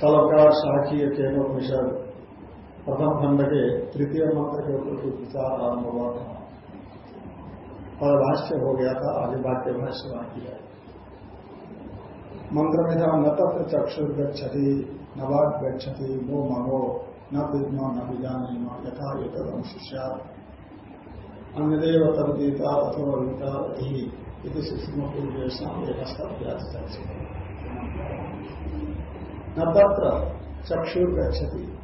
तलकार साखी केनोपनिषद प्रथम खंड के तृतीय मंत्र के ऊपर कुछ विचार आरंभ हुआ था पदभाष्य हो गया था आगे वाक्य भाष्य बाकी है मंत्र में था न तत्र चक्षुर गच्छति न वाक गच्छति नो मनो न विद्मा न विजानी न यथा एक शिष्या अन्यदेव तदीता अथवा शिष्य पूर्वेशा एक अभ्यास न तत्र चक्षुर गच्छति।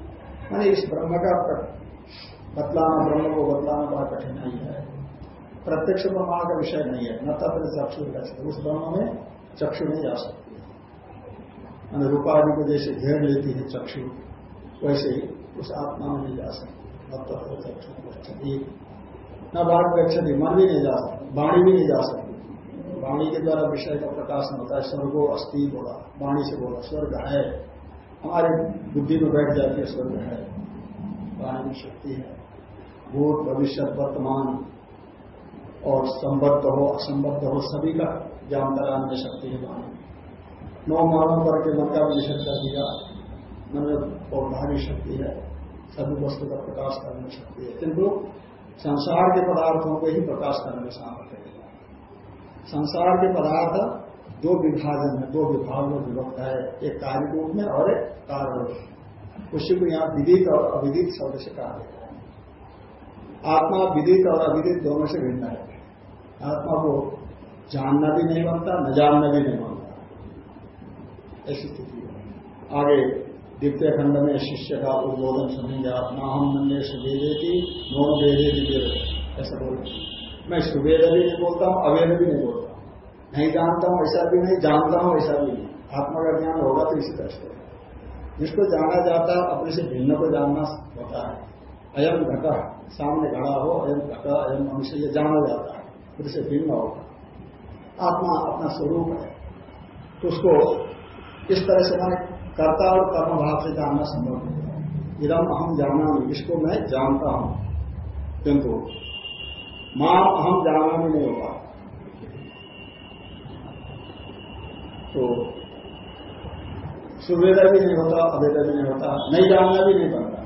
मानी इस ब्रह्म का बतलाना ब्रह्म को बतलाना बड़ा कठिनाई है। प्रत्यक्ष प्रमाण का विषय नहीं है। न तत्र चक्षु गच्छति। उस ब्रह्म में चक्षु नहीं जा सकती। रूपादि को जैसे घेर लेती है चक्षु। वैसे ही उस आत्मा में नहीं जा सकती। न बाढ़ गच्छति मन भी नहीं जा सकती, वाणी भी नहीं जा सकती। वाणी के द्वारा विषय का प्रकाशन होता है स्वर्गो अस्थि बोला, वाणी से बोला, स्वर्ग है। हमारे बुद्धि में बैठ जाती है, स्वर्ग है। वाणी में शक्ति है। भूत, भविष्य, वर्तमान और संबद्ध हो, असंबद्ध हो, सभी का ज्ञान कराने शक्ति है वाणी नौ मानव पर के मन का निषेध कर दिया। पौधारी शक्ति है। सभी वस्तु का प्रकाश करने शक्ति है। किंतु संसार के पदार्थों को ही प्रकाश करने में सामर्थ्य संसार के पदार्थ दो विभाजन में दो विभाग में विभक्त है। एक कार्य रूप में और एक कारण रूप में। उसी को यहाँ विदित और अविदित शब्द से कहा गया है। आत्मा विदित और अविदित दोनों से भिन्न है। आत्मा को जानना भी नहीं बनता, न जानना भी नहीं बनता। ऐसी स्थिति है। आगे द्वितीय खंड में शिष्य का उद्बोधन आप ना हम नन्हे सुवेदे की नो वेदे। दिवेद ऐसा बोलते मैं सुवेद भी नहीं बोलता हूँ, अवेद भी नहीं बोलता नहीं जानता हूँ, ऐसा भी नहीं, जानता हूँ, ऐसा भी नहीं। आत्मा का ज्ञान होगा तो इसी तरह से जिसको जाना जाता है, अपने से भिन्न को जानना होता है। अयम घटा, सामने घड़ा हो, अयम घटा, अयम मनुष्य, ये जाना जाता है फिर से भिन्न होगा। आत्मा अपना स्वरूप है। तो उसको इस तरह से मैंने कर्ता और कर्म भाव से जानना संभव नहीं है। इदम अहम जाना इसको मैं जानता हूँ, किंतु माँ अहम जानना भी नहीं होगा तो सुवेदा भी नहीं होता अवेदा भी नहीं होता, नहीं जानना भी नहीं बनता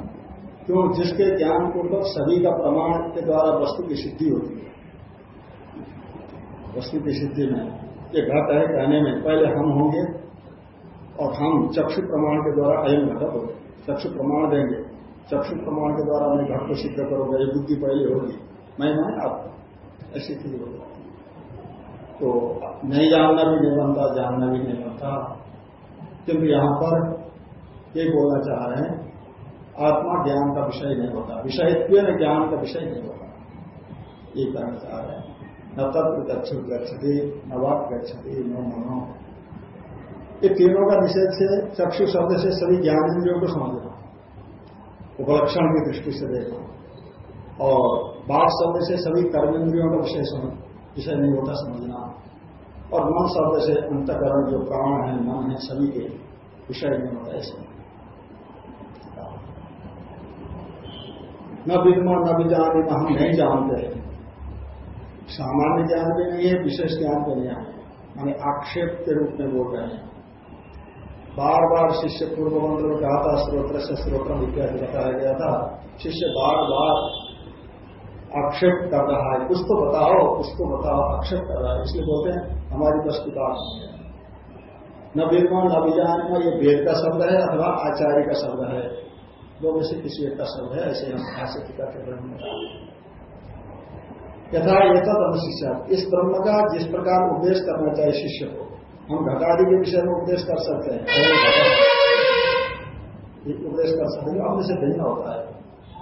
क्यों? जिसके ज्ञान पूर्वक सभी का प्रमाण के द्वारा वस्तु की सिद्धि होती है। वस्तु की सिद्धि में ये घट है कहने में, पहले हम होंगे और हम चक्षु प्रमाण के द्वारा अयम घटक होंगे चक्षु प्रमाण देंगे। चक्षु प्रमाण के द्वारा मैं घट को सिद्ध करोगे। ये बुद्धि पहले होगी। मैं मैं आप ऐसी स्थिति हो। तो नहीं जानना भी नहीं बनता, जानना भी नहीं बनता। किंतु यहाँ पर ये बोलना चाह रहे हैं, आत्मा ज्ञान का विषय नहीं होता। विषयत्व ज्ञान का विषय नहीं होता? ये कहना चाह रहे हैं। न तत्व गच्छु गच्छति, न वाक गच्छति, न मनो। ये तीनों का निषेध से, चक्षु शब्द से सभी ज्ञान इंद्रियों को समझना उपलक्षण की दृष्टि से देखना और बात शब्द से सभी कर्म इंद्रियों का विषय विषय नहीं होता समझना। और मन शब्द से अंतकरण जो प्राण है, मन है, सभी के विषय नहीं होता ऐसे। न विद्मा, न भी जाने न हम नहीं जानते। सामान्य ज्ञान भी नहीं है, विशेष ज्ञान भी नहीं है। माने आक्षेप के रूप में बोल रहे हैं। बार बार शिष्य पूर्व मंत्र में कहा था स्रोत्र से स्रोत्र इत्यादि बताया गया था। शिष्य बार बार आक्षेप कर रहा है। कुछ तो बताओ कुछ तो बताओ, आक्षेप कर रहा है। इसलिए बोलते हैं, हमारी बस है न विद्वान न विजान में ये वेद का शब्द है अथवा आचार्य का शब्द है। दो में से किसी एक का शब्द है, ऐसे हम भाष्य टीका के ब्रह्म यथा ये तद शिष्य इस ब्रह्म का जिस प्रकार उपदेश करना चाहिए शिष्य को हम घटादि के विषय में उपदेश कर सकते हैं। उपदेश कर सकते हैं अपने से भिन्न होता है।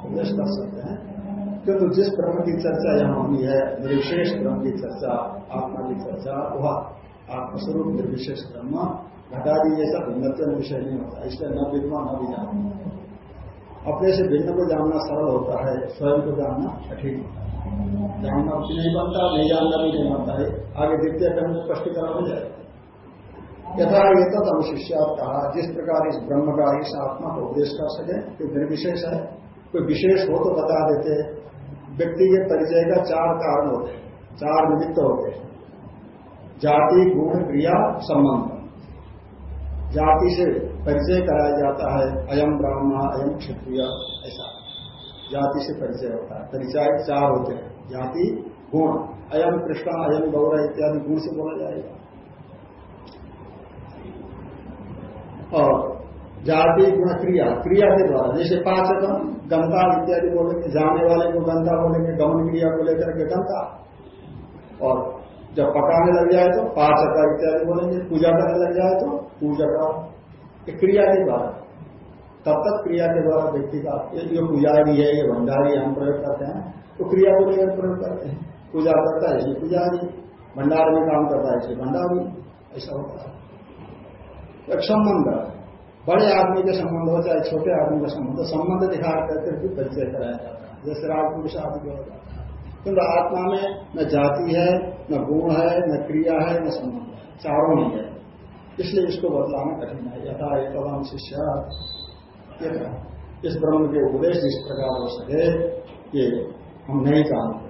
उपदेश कर सकते हैं। किंतु जिस ब्रह्म की चर्चा यहाँ होनी है, निर्विशेष ब्रह्म की चर्चा, आत्मा की चर्चा, वह आत्मस्वरूप, निर्विशेष ब्रह्म घटादि ये सब भिन्नत्व विषय नहीं होता, इसलिए न विद्वा न भी जाना अपने से भिन्न को जानना सरल होता है, स्वयं को जानना कठिन होता है। जानना नहीं बनता, नहीं जानना भी नहीं बनता है। आगे द्वितीय क्रम स्पष्टीकरण हो जाए यथा ये तद अनुशिष्या कहा जिस प्रकार इस ब्रह्म का इस आत्मा को उपदेश कर सके, कोई निर्विशेष है, कोई विशेष हो तो बता देते। व्यक्ति के परिचय का चार कारण होते चार निमित्त होते जाति, गुण, क्रिया, संबंध। जाति से परिचय कराया जाता है अयम ब्राह्मण अयम क्षत्रिय, ऐसा। जाति से परिचय होता है, परिचय चार होते हैं। जाति, गुण अयम कृष्णा अयम गौरव इत्यादि गुण से बोला जाएगा। और जाति गुण क्रिया क्रिया के द्वारा, जैसे पाचकम गंगा इत्यादि बोलेंगे जाने वाले को गंगा बोलेंगे गमन क्रिया को लेकर के गंगा और जब पकाने लग जाए तो पाचक इत्यादि बोलेंगे, पूजा करने लग जाए तो पूजा का क्रिया के द्वारा, तब तक क्रिया के द्वारा व्यक्ति का, ये पुजारी है, ये भंडारी हम प्रयोग करते हैं तो क्रिया को लेकर प्रयोग करते हैं। पूजा करता है इसलिए पुजारी, भंडार में काम करता है इसलिए भंडारी, ऐसा होता है। एक संबंध बड़े आदमी के संबंध हो चाहे छोटे आदमी का संबंध। संबंध दिखा करके भी परिचय कराया जाता है। जैसे राजपुरुष आदि हो जाता है। किंतु आत्मा में न जाति है, न गुण है, न क्रिया है, न संबंध है। चारों नहीं है। इसलिए इसको बदलाना कठिन है। यथा एक शिष्य। इस ब्रह्म के उपदेश इस प्रकार हो सके, ये हम नहीं जानते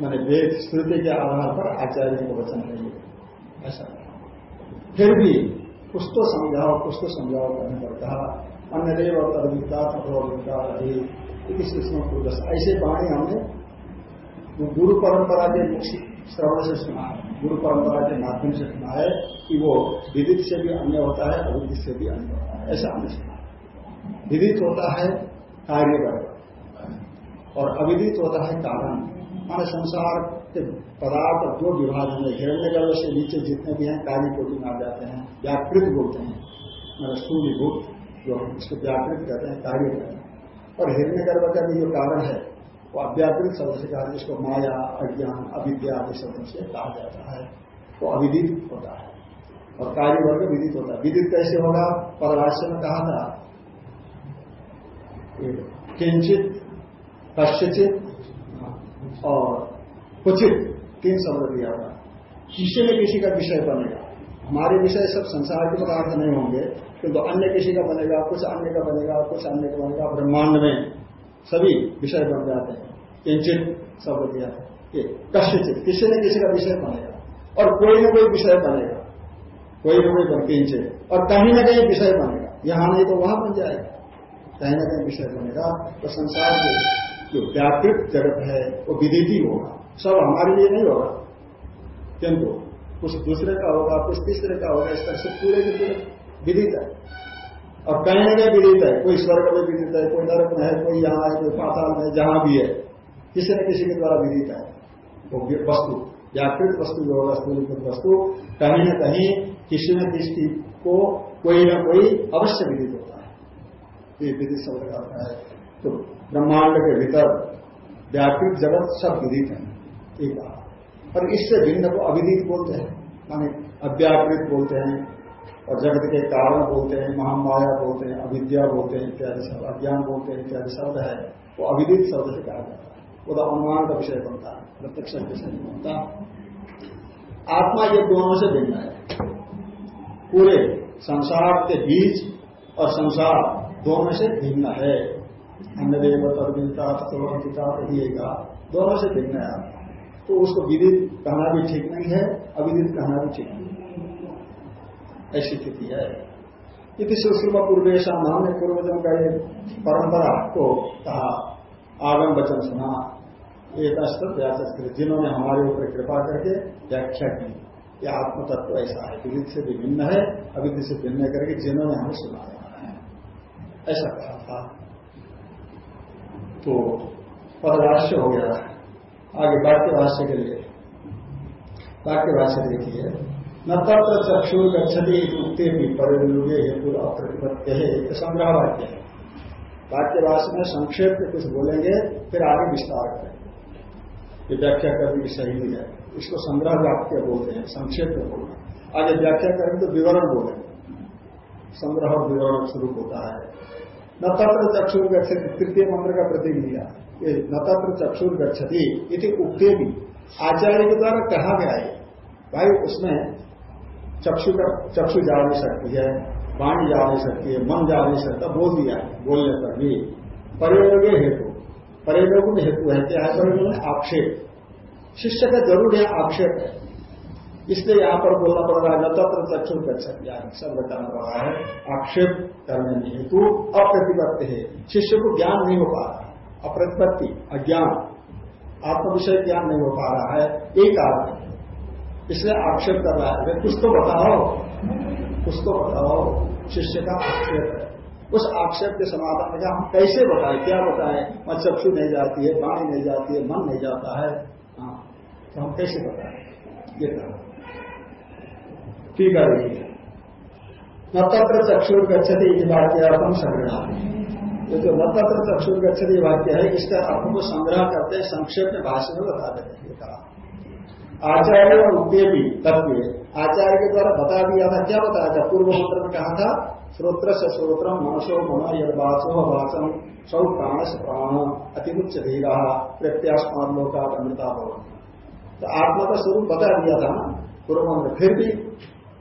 मैंने वेद स्मृति के आधार पर आचार्य को वचन नहीं ऐसा। फिर भी कुछ तो समझाओ, कुछ तो समझाओ, करने पर कहा अन्य देव और तदविका तत्विका ऐसे वाणी हमने गुरु परंपरा के मुख्य श्रवण से सुना है, गुरु परंपरा के माध्यम से सुना है, कि वो विदित से भी अन्य होता है अविदित से भी अन्य होता है, ऐसा हमने सुना विदित होता है, कार्य और अविदित होता है, कारण। हमारे संसार पदार्थ दो विभाग में हिरण्य गर्भ से नीचे जितने भी हैं कार्य कोटि में आ जाते हैं व्याकृत बोलते हैं मतलब सूर्यभूत जो इसको व्याकृत कहते हैं, कार्य कहते हैं। और हिरण्य गर्भ का भी जो कारण है, वो अव्याकृत शब्द से कहा जिसको माया, अज्ञान, अविद्या आदि शब्द से कहा जाता है, वो अविदित होता है। और कार्य वर्ग विदित होता है। विदित कैसे होगा? परभाष्य में कहा था। किंचित, कश्यचित और कुचित तीन शब्द दिया होगा किसी न किसी का विषय बनेगा। हमारे विषय सब संसार के पदार्थ नहीं होंगे, किंतु अन्य किसी का बनेगा, कुछ अन्य का बनेगा, कुछ अन्य का बनेगा, ब्रह्मांड में सभी विषय बन जाते हैं। किंचित शब्द दिया है कश्यचित किसी न किसी का विषय बनेगा। और कोई ना कोई विषय बनेगा। कोई ना कोई किंचित। और कहीं ना कहीं विषय बनेगा। यहाँ नहीं तो वहाँ बन जाएगा। कहीं ना कहीं विषय बनेगा। तो संसार के जो व्यापृत जगत है, वो विदित होगा। सब हमारे लिए नहीं होगा। किंतु कुछ दूसरे का होगा, कुछ तीसरे का होगा, इस तरह से पूरे के पूरे विदित है। और कहीं कहीं विदित है, कोई स्वर्ग में विदित है, कोई नरक में है, कोई यहाँ है, कोई पाताल में जहाँ भी है, किसी न किसी के द्वारा विदित है। वो वस्तु व्याकृत वस्तु जो वस्तु वस्तु, कहीं न कहीं किसी न किसी को कोई ना कोई अवश्य विदित होता है। ये विदित शब्द है। तो ब्रह्मांड के भीतर व्याकृत जगत सब विदित है। और इससे भिन्न को अविदित बोलते हैं, माने अव्याकृत बोलते हैं, और जगत के कारण बोलते हैं, महामाया बोलते हैं, अविद्या बोलते हैं, इत्यादि शब्द, अज्ञान बोलते हैं, इत्यादि शब्द है, वो अविदित शब्द से कहा जाता है। वो तो अनुमान का विषय बनता है, प्रत्यक्ष विषय नहीं बनता। आत्मा ये दोनों से भिन्न है। पूरे संसार के बीच और संसार दोनों से भिन्न है। अन्य देव रहिएगा दोनों से भिन्न है आत्मा। तो उसको विदित कहना भी ठीक नहीं है, अविदित कहना भी ठीक नहीं है। ऐसी स्थिति है। यदि सुश्रुमा पूर्वेशा हमने पूर्वजन का ये परंपरा को कहा, आगम वचन सुना। एक अस्त्र व्याचस्त्र जिन्होंने हमारे ऊपर कृपा करके व्याख्या की। यह आत्म तत्व ऐसा है, विदित से भी भिन्न है, अविदित से भिन्न करके जिन्होंने हमें सुनाया है। ऐसा कहा था। तो पदभाष्य हो गया। आगे वाक्य भाष्य के लिए। वाक्य भाष्य देखिए। न तत्र चक्षुर गच्छति उगते भी परिलुगे हेतु अप्रतिपत्ति है संग्रह वाक्य है वाक्य भाष्य में संक्षेप में कुछ बोलेंगे, फिर आगे विस्तार करेंगे। ये व्याख्या करने की सही नहीं है। इसको संग्रह वाक्य बोलते हैं, संक्षेप में बोलना। आगे व्याख्या करेंगे तो विवरण बोलेंगे। संग्रह और विवरण शुरू होता है। न तत्र गच्छति, तृतीय मंत्र का प्रतीक दिया। ये न तत्र चक्षुर गच्छति इति भी आचार्य के द्वारा कहा गया है, भाई उसमें चक्षु का चक्षु जा नहीं सकती है, वाणी जा नहीं सकती है, मन जा नहीं सकता, बोल दिया है, बोलने पर भी। प्रयोग हेतु। प्रयोग हेतु है, क्या है? आक्षेप। शिष्य का ज़रूर है आक्षेप है। इसलिए यहाँ पर बोलना पड़ रहा है न तत्र चक्षु ज्ञान सब बताना पड़ रहा है, आक्षेप करने में हेतु अप्रतिबद्ध है। शिष्य को ज्ञान नहीं हो पा रहा। अप्रतिपत्ति अज्ञान। आत्म विषय ज्ञान नहीं हो पा रहा है। एक कारण इसलिए आक्षेप कर रहा है। कुछ तो बताओ। कुछ तो बताओ। शिष्य का आक्षेप है। उस आक्षेप के समाधान में हम कैसे बताएँ? क्या बताएँ? मैं चक्षु नहीं जाती है पानी नहीं जाती है, मन नहीं जाता है। हाँ तो हम कैसे बताएँ? ये कहा। ठीक है। न तत्र चक्षुर गच्छति वाक्यार्थम संग्रह जो न तत्र चक्षुर गच्छति वाक्य है, इसका अर्थ को संग्रह करते हैं, संक्षेप में भाषण में बता देते हैं कहा। आचार्य और भी, तत्व, आचार्य के द्वारा बता दिया था, क्या बताया था? पूर्व मंत्र में कहा था श्रोत्र से श्रोत्र मनसो मन यद वाचो वाचन सौ प्राण से प्राण अतिमुच्च धीरा प्रत्यास्मान लोका अमृता भवन तो आत्मा का स्वरूप बता दिया था ना, पूर्व मंत्र फिर भी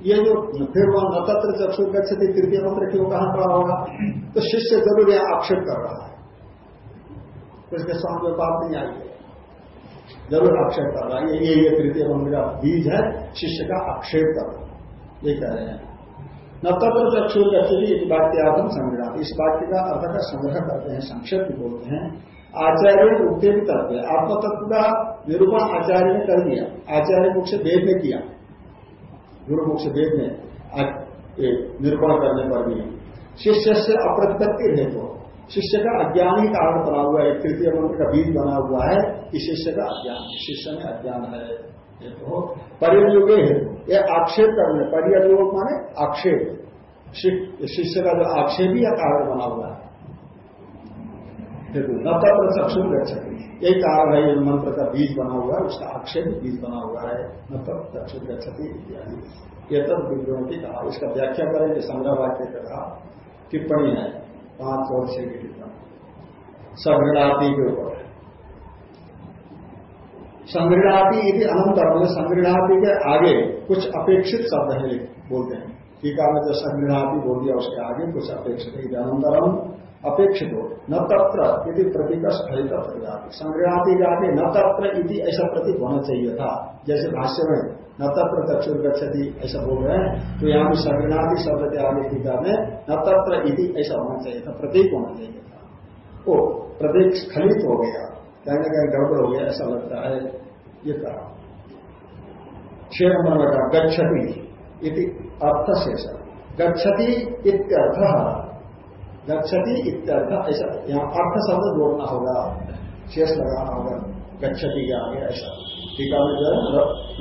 ये जो फिर वह न तत्र चक्षु गच्छती तृतीय मंत्र क्यों कहाँ पड़ा होगा? तो शिष्य ज़रूर यह आक्षेप कर रहा है। तो इसके समझ में बात नहीं आई है। ज़रूर आक्षेप कर रहा है। ये ये तृतीय मंत्र का बीज है, शिष्य का आक्षेप कर रहा ये कह रहे हैं। न तत्र चक्षु गच्छती वाक्यार्थम संग्रह। इस वाक्य का अर्थ का संग्रह करते हैं, संक्षेप बोलते हैं। आचार्य भी तत्व आत्मतत्व का निरूपण आचार्य ने कर दिया। आचार्य मुख से वेद ने किया। गुरुमुख से वेद में निरूपण करने पर भी। शिष्य से अप्रतिपत्ति है तो। शिष्य का अज्ञान कारण बना हुआ है। तृतीय मंत्र का बीज बना हुआ है कि शिष्य का अज्ञान शिष्य में अज्ञान है। ये तो परियोगे है। यह आक्षेप करने परियोग माने आक्षेप। शिष्य का जो आक्षेप ही, कारण बना हुआ है। न तत्र चक्षु गच्छति यही कारण है मंत्र का बीज बना हुआ है, उसका आक्षेप बीज बना हुआ है न तब चक्षु गच्छति इत्यादि। ये तब विद्रोही कहा, इसका व्याख्या करेंगे संग्रह वाक्य का कहा, टिप्पणी है, पाँच और छह की टिप्पणी। संग्रहाती के ऊपर संग्रहाती यदि अनंतर संग्रहाती के आगे कुछ अपेक्षित शब्द है, बोलते हैं। टीका में जो संग्रहाती बोल दिया, उसके आगे कुछ अपेक्षित है। अनंतरम अपेक्षित हो न तत्र यदि प्रतीक स्फलित संग्रहादि आगे न तत्र यदि ऐसा प्रतीक होना चाहिए था जैसे भाष्य में न तत्र दक्षिण गच्छति ऐसा बोल रहे हैं। तो यहाँ भी संग्रहादि शब्द आगे टीका में न तत्र यदि ऐसा होना चाहिए था प्रतीक होना चाहिए। था वो प्रतीक स्खलित हो गया। कहीं ना कहीं गड़बड़ हो गया, ऐसा लगता है। ये कहा। छह नंबर में कहा, गच्छति अर्थ शेष गच्छति इत्यर्थ गच्छति इत्यर्थ ऐसा। यहाँ अर्थ शब्द जोड़ना होगा, शेष लगाना होगा, गच्छति के आगे ऐसा। टीका में जो है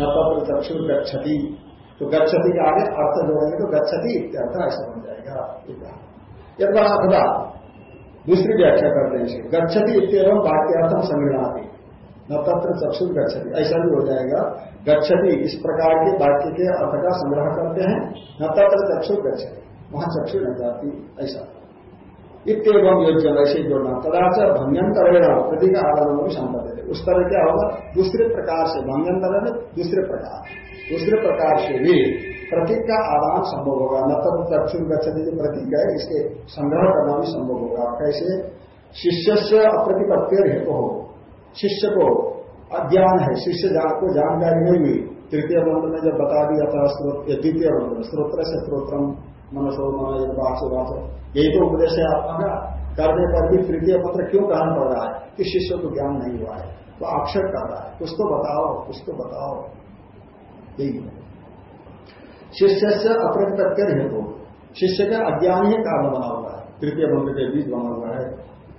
न पत्र चक्षुर गच्छति। तो गच्छति के आगे अर्थ जोड़ेंगे तो गच्छति इत्यर्थ ऐसा बन जाएगा। यद अथवा दूसरी व्याख्या करते हैं इसे। गच्छति इतम वाक्यार्थम न तत्र चक्षुर गच्छति। ऐसा भी हो जाएगा। गच्छति इस प्रकार के वाक्य के अर्थ का संग्रह करते हैं। न तत्र चक्षुर गच्छति। वहाँ चक्षु नहीं जाती। ऐसा। इतम योग्य वैसे जोड़ना तदाच भंग्यंतर प्रतीक आधारण भी संपत्ति उस तरह क्या होगा? दूसरे प्रकार से भंग्यंतर में दूसरे प्रकार। दूसरे प्रकार से भी प्रतीक का आदान संभव होगा। न तब चक्षु गच्छति जो प्रतीक है, इसके संग्रह करना भी संभव होगा। कैसे? शिष्य से अप्रतिपत्ति हेतु हो शिष्य को अज्ञान है। शिष्य को जानकारी नहीं हुई। तृतीय मंत्र में जब बता दिया था द्वितीय मंत्र स्त्रोत्र से स्त्रोत्रम मनसो मन वाचो वाचो यही तो उपदेश है आत्मा का करने पर भी तृतीय पत्र क्यों कहना पड़ रहा है? कि शिष्य को ज्ञान नहीं हुआ है? वो आक्षेप कर रहा है। कुछ तो बताओ, कुछ तो बताओ। यही शिष्य से अप्रत्यक्ष हेतु। शिष्य का अज्ञान ही कारण बना हुआ है। तृतीय मंत्र के बीच बना हुआ है।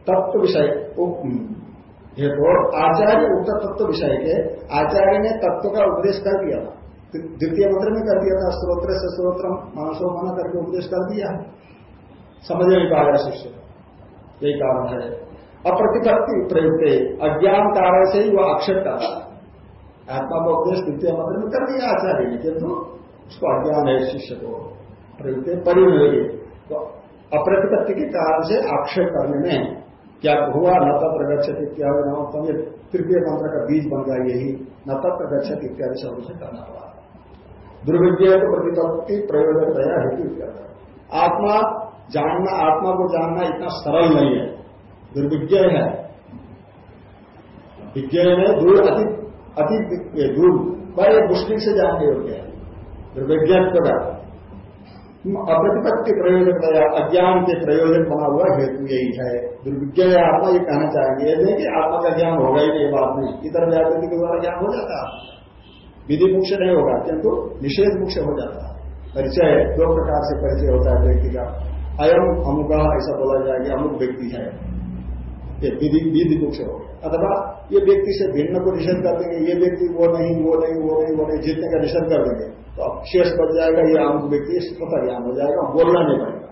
तत्व विषय हेतु। आचार्य उक्त तत्व विषय के, आचार्य ने तत्व का उपदेश कर दिया था। द्वितीय मंत्र में कर दिया था स्त्रोत्र से स्त्रोत्र मानसो मना करके उपदेश कर दिया। समझ नहीं पाया शिष्य यही कारण है। अप्रतिपत्ति प्रयुक्त, अज्ञान कारण से ही वह अक्षर कर आत्मा का उपदेश द्वितीय मंत्र में कर दिया आचार्य किंतु उसको अज्ञान है, शिष्य को प्रयुक्त परिणति तो अप्रतिपत्ति के कारण से आक्षेप करने में क्या हुआ? न तत्र गच्छत इत्यादि नवोत्तम तृतीय मंत्र का बीज बन गया, यही। न तत्र गच्छत इत्यादि शब्द से करना हुआ दुर्विज्ञ तो प्रतिपत्ति प्रयोजन दया हेतु आत्मा जानना, आत्मा को जानना इतना सरल नहीं है। दुर्विज्ञ है। विज्ञ में दूर, अति अति दूर बड़े मुश्किल से जानने योग्य है। दुर्विज्ञान का अप्रतिपत्ति प्रयोजन दया अज्ञान के प्रयोजन बना हुआ हेतु यही है। दुर्विज्ञ आत्मा ये कहना चाहेंगे, नहीं कि आत्मा का ज्ञान होगा ही नहीं बात नहीं। इतर व्यापति के द्वारा ज्ञान हो जाता है। विधि से नहीं होगा, किंतु निषेध से हो जाता है। परिचय दो प्रकार से परिचय होता है व्यक्ति का। अयम, अमुक, ऐसा बोला जाए कि अमुक व्यक्ति है। ये विधि से हो अथवा ये व्यक्ति से भिन्न को निषेध कर देंगे, ये व्यक्ति वो नहीं वो नहीं वो नहीं वो नहीं, जितने का निषेध कर देंगे तो अब शेष बच जाएगा, ये आम व्यक्ति स्वतः ज्ञान हो जाएगा, बोलना नहीं पड़ेगा।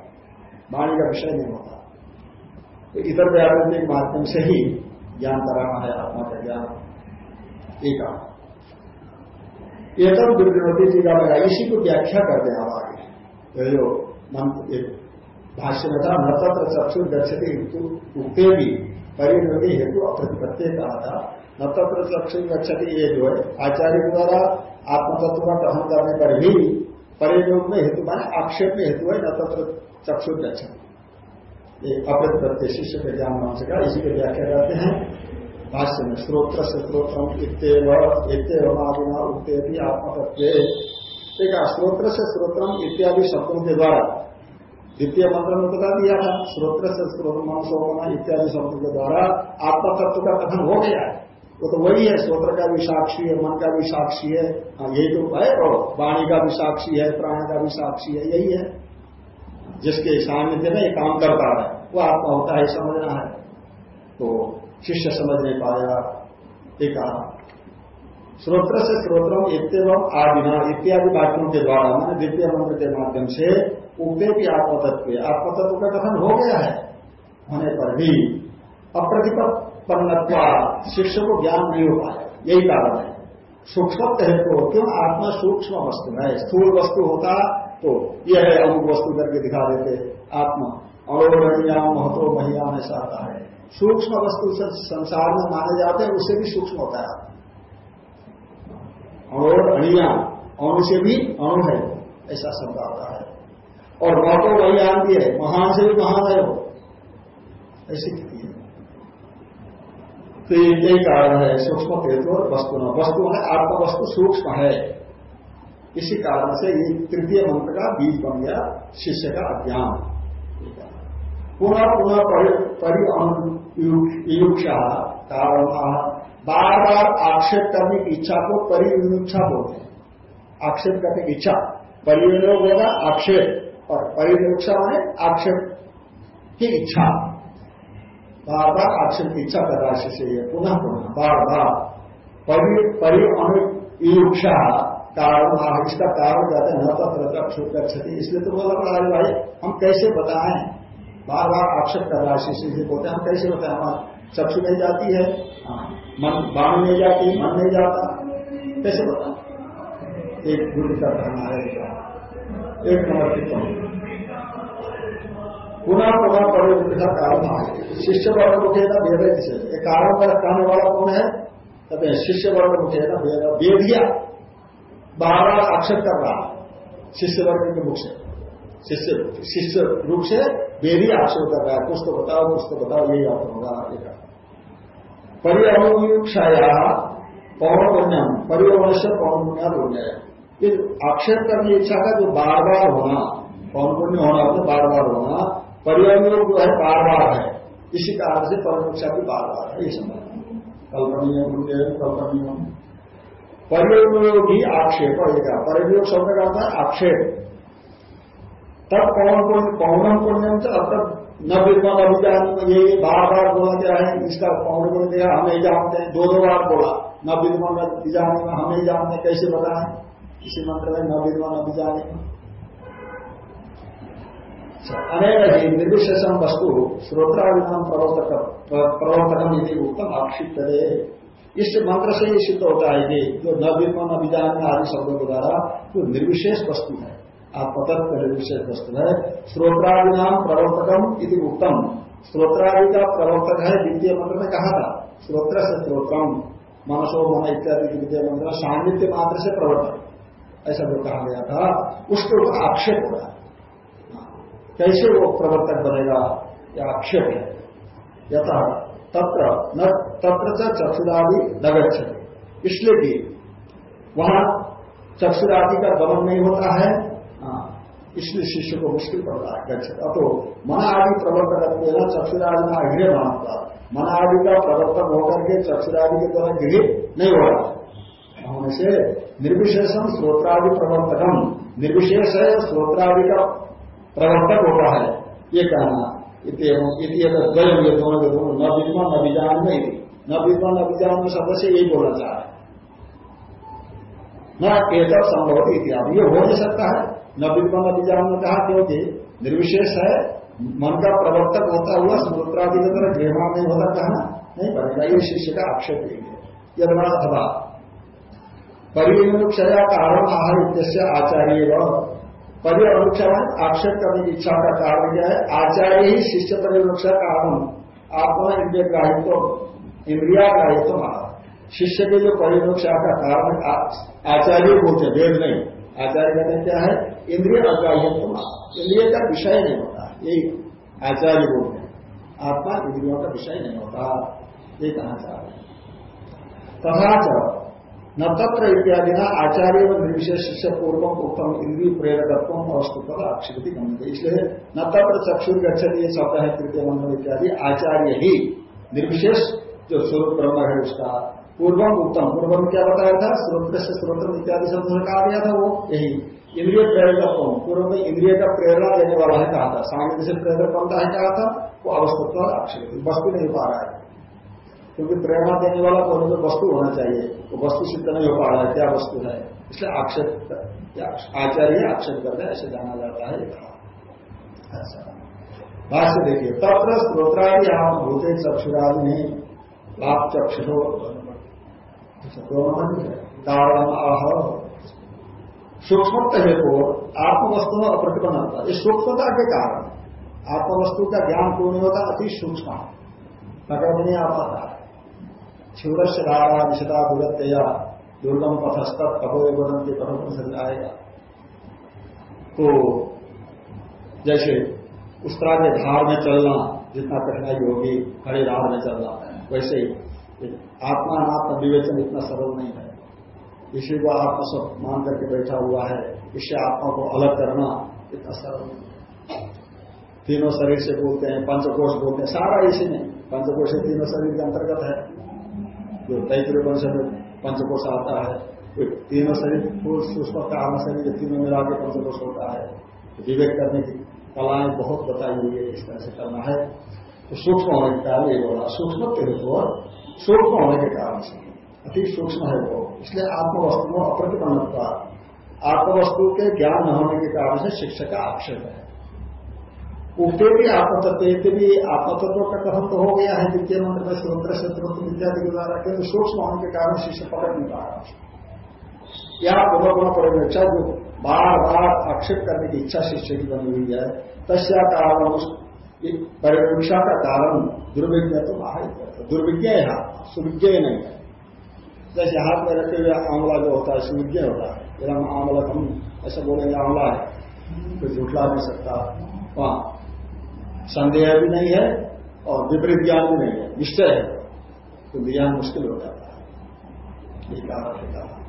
वाणी का विषय नहीं होता। तो इधर व्यापन के माध्यम से ही ज्ञान कराना है, आत्मा का ज्ञान। एक एक दुर्गति जी का लगा इसी को व्याख्या कर दें आप आगे। जो भाष्य में था न तत्र चक्षु गच्छते उगते भी, परिणति हेतु अप्रतिपत्ति कहा था। न तत्र चक्षु गच्छति ये जो है, आचार्य द्वारा आत्मतत्व का ग्रहण करने पर भी परियोग में हेतु, माने आक्षेप में हेतु है न तत्र चक्षु गच्छति ये अप्रतिपत्ति शिष्य के ज्ञान वंश इसी के व्याख्या करते हैं। भाष्य में स्त्रोत्र से स्त्रोत्र इतव आदिना उगते भी आत्मतत्व एक स्त्रोत्र से स्त्रोत्रम इत्यादि शब्दों के द्वारा। द्वितीय मंत्र में बता दिया था स्त्रोत्र से स्त्रोत्र मनसोमना इत्यादि शब्दों के द्वारा आत्मतत्व का कथन हो गया? है वो तो वही है स्त्रोत्र का भी साक्षी है मन का भी साक्षी है। हाँ, यही तो है और वाणी का भी साक्षी है प्राण का भी साक्षी है यही है। जिसके सानिध्य में काम करता है वो आत्मा होता है समझना है। तो शिष्य समझ नहीं पाया। एक श्रोत्र से स्रोत्रम इतम आदिना इत्यादि वाक्यों के द्वारा, मैंने द्वितीय मंत्र के माध्यम से उगते भी आत्मतत्व आत्मतत्व का कथन हो गया है। होने पर भी अप्रतिपत पन्नत्वा शिष्य को ज्ञान नहीं हो पाया। यही कारण है। सूक्ष्म है तो क्यों आत्मा सूक्ष्म वस्तु है? स्थूल वस्तु होता तो यह है अमुक वस्तु करके दिखा देते आत्मा। अणोरणिया महत्व महिया में आता है सूक्ष्म वस्तु संसार में माने जाते हैं, उससे भी सूक्ष्म होता है। अणोर अणिया अणु से भी अणु है, ऐसा शब्द आता है। और महत्व महियान भी है, महान से भी महान है वो। ऐसी स्थिति है। तो यही कारण है, सूक्ष्म हेतु और वस्तु न। वस्तु है आपका वस्तु सूक्ष्म है। इसी कारण से ये तृतीय मंत्र का बीज बन गया, शिष्य का अज्ञान। पुनः पुनः परियुक्षा कारण बार बार आक्षेप करने की इच्छा को परिविमुक्षा बोलते हैं आक्षेप करने की इच्छा परिविनियोग होगा आक्षेप और परिविमुक्षा माने आक्षेप की इच्छा बार बार आक्षेप की इच्छा। कर राशि से ये पुनः पुनः बार बार परि परि अनुक्षा कारण इसका कारण कहते न तत्र चक्षु गति इसलिए तो बोला भाई हम कैसे बताएँ? बार बार आक्षेप कर राशि से बोलते हैं। हम कैसे बताएँ हमारे चक्षु नहीं जाती है। हाँ, मन बाण नहीं जाती मन नहीं जाता। कैसे बताएँ एक गुरु का कहना है एक नंबर टिप्पणी पुनः पुनः परिवर्तित का कारण शिष्य वर्ग मुखेना भेद से कारण पर कहने वाला कौन है? कहते हैं शिष्य वर्ग मुखेना भेद वेदिया बार बार आक्षेप कर रहा शिष्य वर्ग के मुख से। शिष्य शिष्य रूप से वेदी आक्षेप कर रहा है। कुछ तो बताओ, कुछ तो बताओ, यही आप होगा आगे परिअनुक्षाया पौन पुण्यम परिवर्ण से पौन पुण्य। हो गया ये आक्षेप करने इच्छा का जो बार बार होना पौन पुण्य होना तो बार बार होना परिवर्तन जो है बार बार है। इसी कारण से परमोक्षा भी बार बार है, ये समझ कल्पनीय मुद्दे कल्पनीय। परियोगी आक्षेप होगा परियोग शब्द का होता है आक्षेप। तब पवन पुण्य पौनम पुण्यम से अब तक न विद्वान अभिजान ये बार बार बोला गया है, इसका पौड़ पुण्य दिया, हम जानते हैं दो दो बार बोला न विद्वान अभिजान में हम नहीं जानते, कैसे बताएँ? इसी मंत्र में न विद्वान अभिजाने अनेक ही निर्विशेषम वस्तु श्रोत्राभिमान प्रवर्तक प्रवर्तकम यदि उत्तम आक्षिप्त इस मंत्र से ही सिद्ध होता है कि जो न विद्वान अभिजान आदि शब्दों के द्वारा जो निर्विशेष वस्तु है। आत्मतत्व विषय वस्तु है। श्रोत्रादि नाम प्रवर्तकम इति उत्तम श्रोत्रादि का प्रवर्तक है द्वितीय मंत्र में कहा था, श्रोत्र से श्रोत्रम, मनसो मन इत्यादि द्वितीय मंत्र सान्निध्य मात्र से प्रवर्तक। ऐसा जो कहा गया था, उसके ऊपर आक्षेप हो रहा कैसे वो प्रवर्तक बनेगा? या आक्षेप है। यथा तत्र न तत्र चक्षुरादि नगच्छ इसलिए कि वहाँ चक्षुरादि का दमन नहीं होता है इसलिए शिष्य को मुश्किल पड़ रहा है। गच्छत अतो मन आदि प्रवर्तक चक्षुरादि में गृह मानता मन आदि का प्रवर्तक होकर के चक्षुरादि के द्वारा गृह नहीं हो रहा होने से निर्विशेषम स्रोत्रादि प्रवर्तकम निर्विशेष है स्रोत्रादि का प्रवर्तक होता है। ये कहना दोनों दोनों न विद्वान न विजान में न विद्वान में सदस्य यही बोलना चाह रहे न एक संभव इत्यादि ये हो नहीं सकता है। न विद्वान अभिजान ने कहा, क्योंकि निर्विशेष है, मन का प्रवर्तक होता हुआ समुद्रादि की तरह ग्रहण नहीं होता कहना नहीं बनेगा ये शिष्य का आक्षेप देंगे यदवा अथवा कारण आहार उद्देश्य आचार्य परि अनुक्षा आक्षेप करने की इच्छा का कारण क्या है, आचार्य ही शिष्य परिनुक्षा कारण। आत्मा इंद्रिय ग्राहित्व, इंद्रिया ग्राहित्व माना। शिष्य के जो परिनुक्षा का कारण आचार्य बोलते वेद नहीं। आचार्य कहते क्या है, इंद्रिय अग्राह्य इंद्रिय का विषय नहीं होता यही आचार्य बोलते हैं। आत्मा इंद्रियों का विषय नहीं होता, ये कहना चाह रहे तथा न तत्र इत्यादि ना आचार्य व निर्विशेष से पूर्वम उत्तम इंद्रिय प्रेरकत्व अवस्तुत्व अक्षिपति गम्य इसलिए न तत्र चक्षुर गच्छति ये शब्द है तृतीय मंत्र इत्यादि आचार्य ही निर्विशेष जो स्वरूप ब्रह्म है उसका पूर्वम उत्तम। पूर्व में क्या बताया था? स्रोत्र से स्रोत्र इत्यादि शब्द कहा गया था वो। यही। इंद्रिय प्रेरकत्व पूर्व में इंद्रिय का प्रेरणा देने वाला है कहा था। सामने से प्रेरक बनता है? कहा था, वो अवस्तुत्व आक्षेप वस्तु नहीं पा रहा है। क्योंकि प्रेरणा देने वाला कोई तो वस्तु होना चाहिए। वो वस्तु सिद्ध नहीं हो पा रहा है, क्या वस्तु है? इसलिए आक्षेप आचार्य आक्षेप करते ऐसे जाना जाता है अच्छा। भाष्य देखिए, तत्र स्त्रोत्रादि आप भूते चक्षुरादि नहीं चक्षुरो कारण आह सूक्ष्मत्व हेतु आत्मवस्तु में अप्रतिबंध होता है। सूक्ष्मता के कारण आत्मवस्तु का ज्ञान क्यों नहीं होता अति सूक्ष्म। पकड़ नहीं आ पाता क्षुर से धारा विषता दुरत्या दुर्गम पथस्त कपोय बदन के कठोर से आएगा। तो जैसे उस तरह के धार में चलना जितना कठिनाई होगी, खड़े धार में चलना, वैसे ही आत्मा अनात्म विवेचन इतना सरल नहीं है। इसी को आत्मा सब मान करके बैठा हुआ है। इससे आत्मा को अलग करना इतना सरल नहीं तीनों शरीर से बोलते हैं, पंचकोश बोलते हैं, सारा इसी में। पंचकोश तीनों शरीर के अंतर्गत है। जो तैतृ वंश में आता है तीनों शरीर सूक्ष्म कारण शरीर तीनों मिला के पंचकोश होता है। विवेक करने की कलाएँ बहुत बताई हुई है, इस तरह से करना है। तो सूक्ष्म होने के कारण ये बोला, सूक्ष्म तीर्थ सूक्ष्म होने के कारण से, अति सूक्ष्म है वो। इसलिए आत्मवस्तु में अप्रतिबंधता, आत्मवस्तु के ज्ञान न होने के कारण से शिक्षक का आक्षेप है। उगते भी आत्मतत्व भी आत्मतत्व का कथन तो हो गया है, द्वितीय मंत्र में स्वतंत्र शत्रुत्व इत्यादि के द्वारा क्योंकि सूक्ष्म होने के कारण शिष्य पकड़ नहीं पा रहा या परिवेक्षा जो बार बार आक्षेप करने की इच्छा शिष्य की बनी हुई है। तस्या कारण परिवेक्षा का कारण दुर्विज्ञ तो बाहर दुर्विज्ञ है हाथ, सुविज्ञ नहीं है। जैसे हाथ में रखे हुए आंवला जो होता है, सुविज्ञ होता है। जरा आंवला, हम ऐसा बोलेंगे आंवला है। कोई झूठला नहीं सकता। वहाँ संदेह भी नहीं है और विपरीत ज्ञान भी नहीं है। निश्चय है। तो ज्ञान मुश्किल हो जाता है। ये कारण है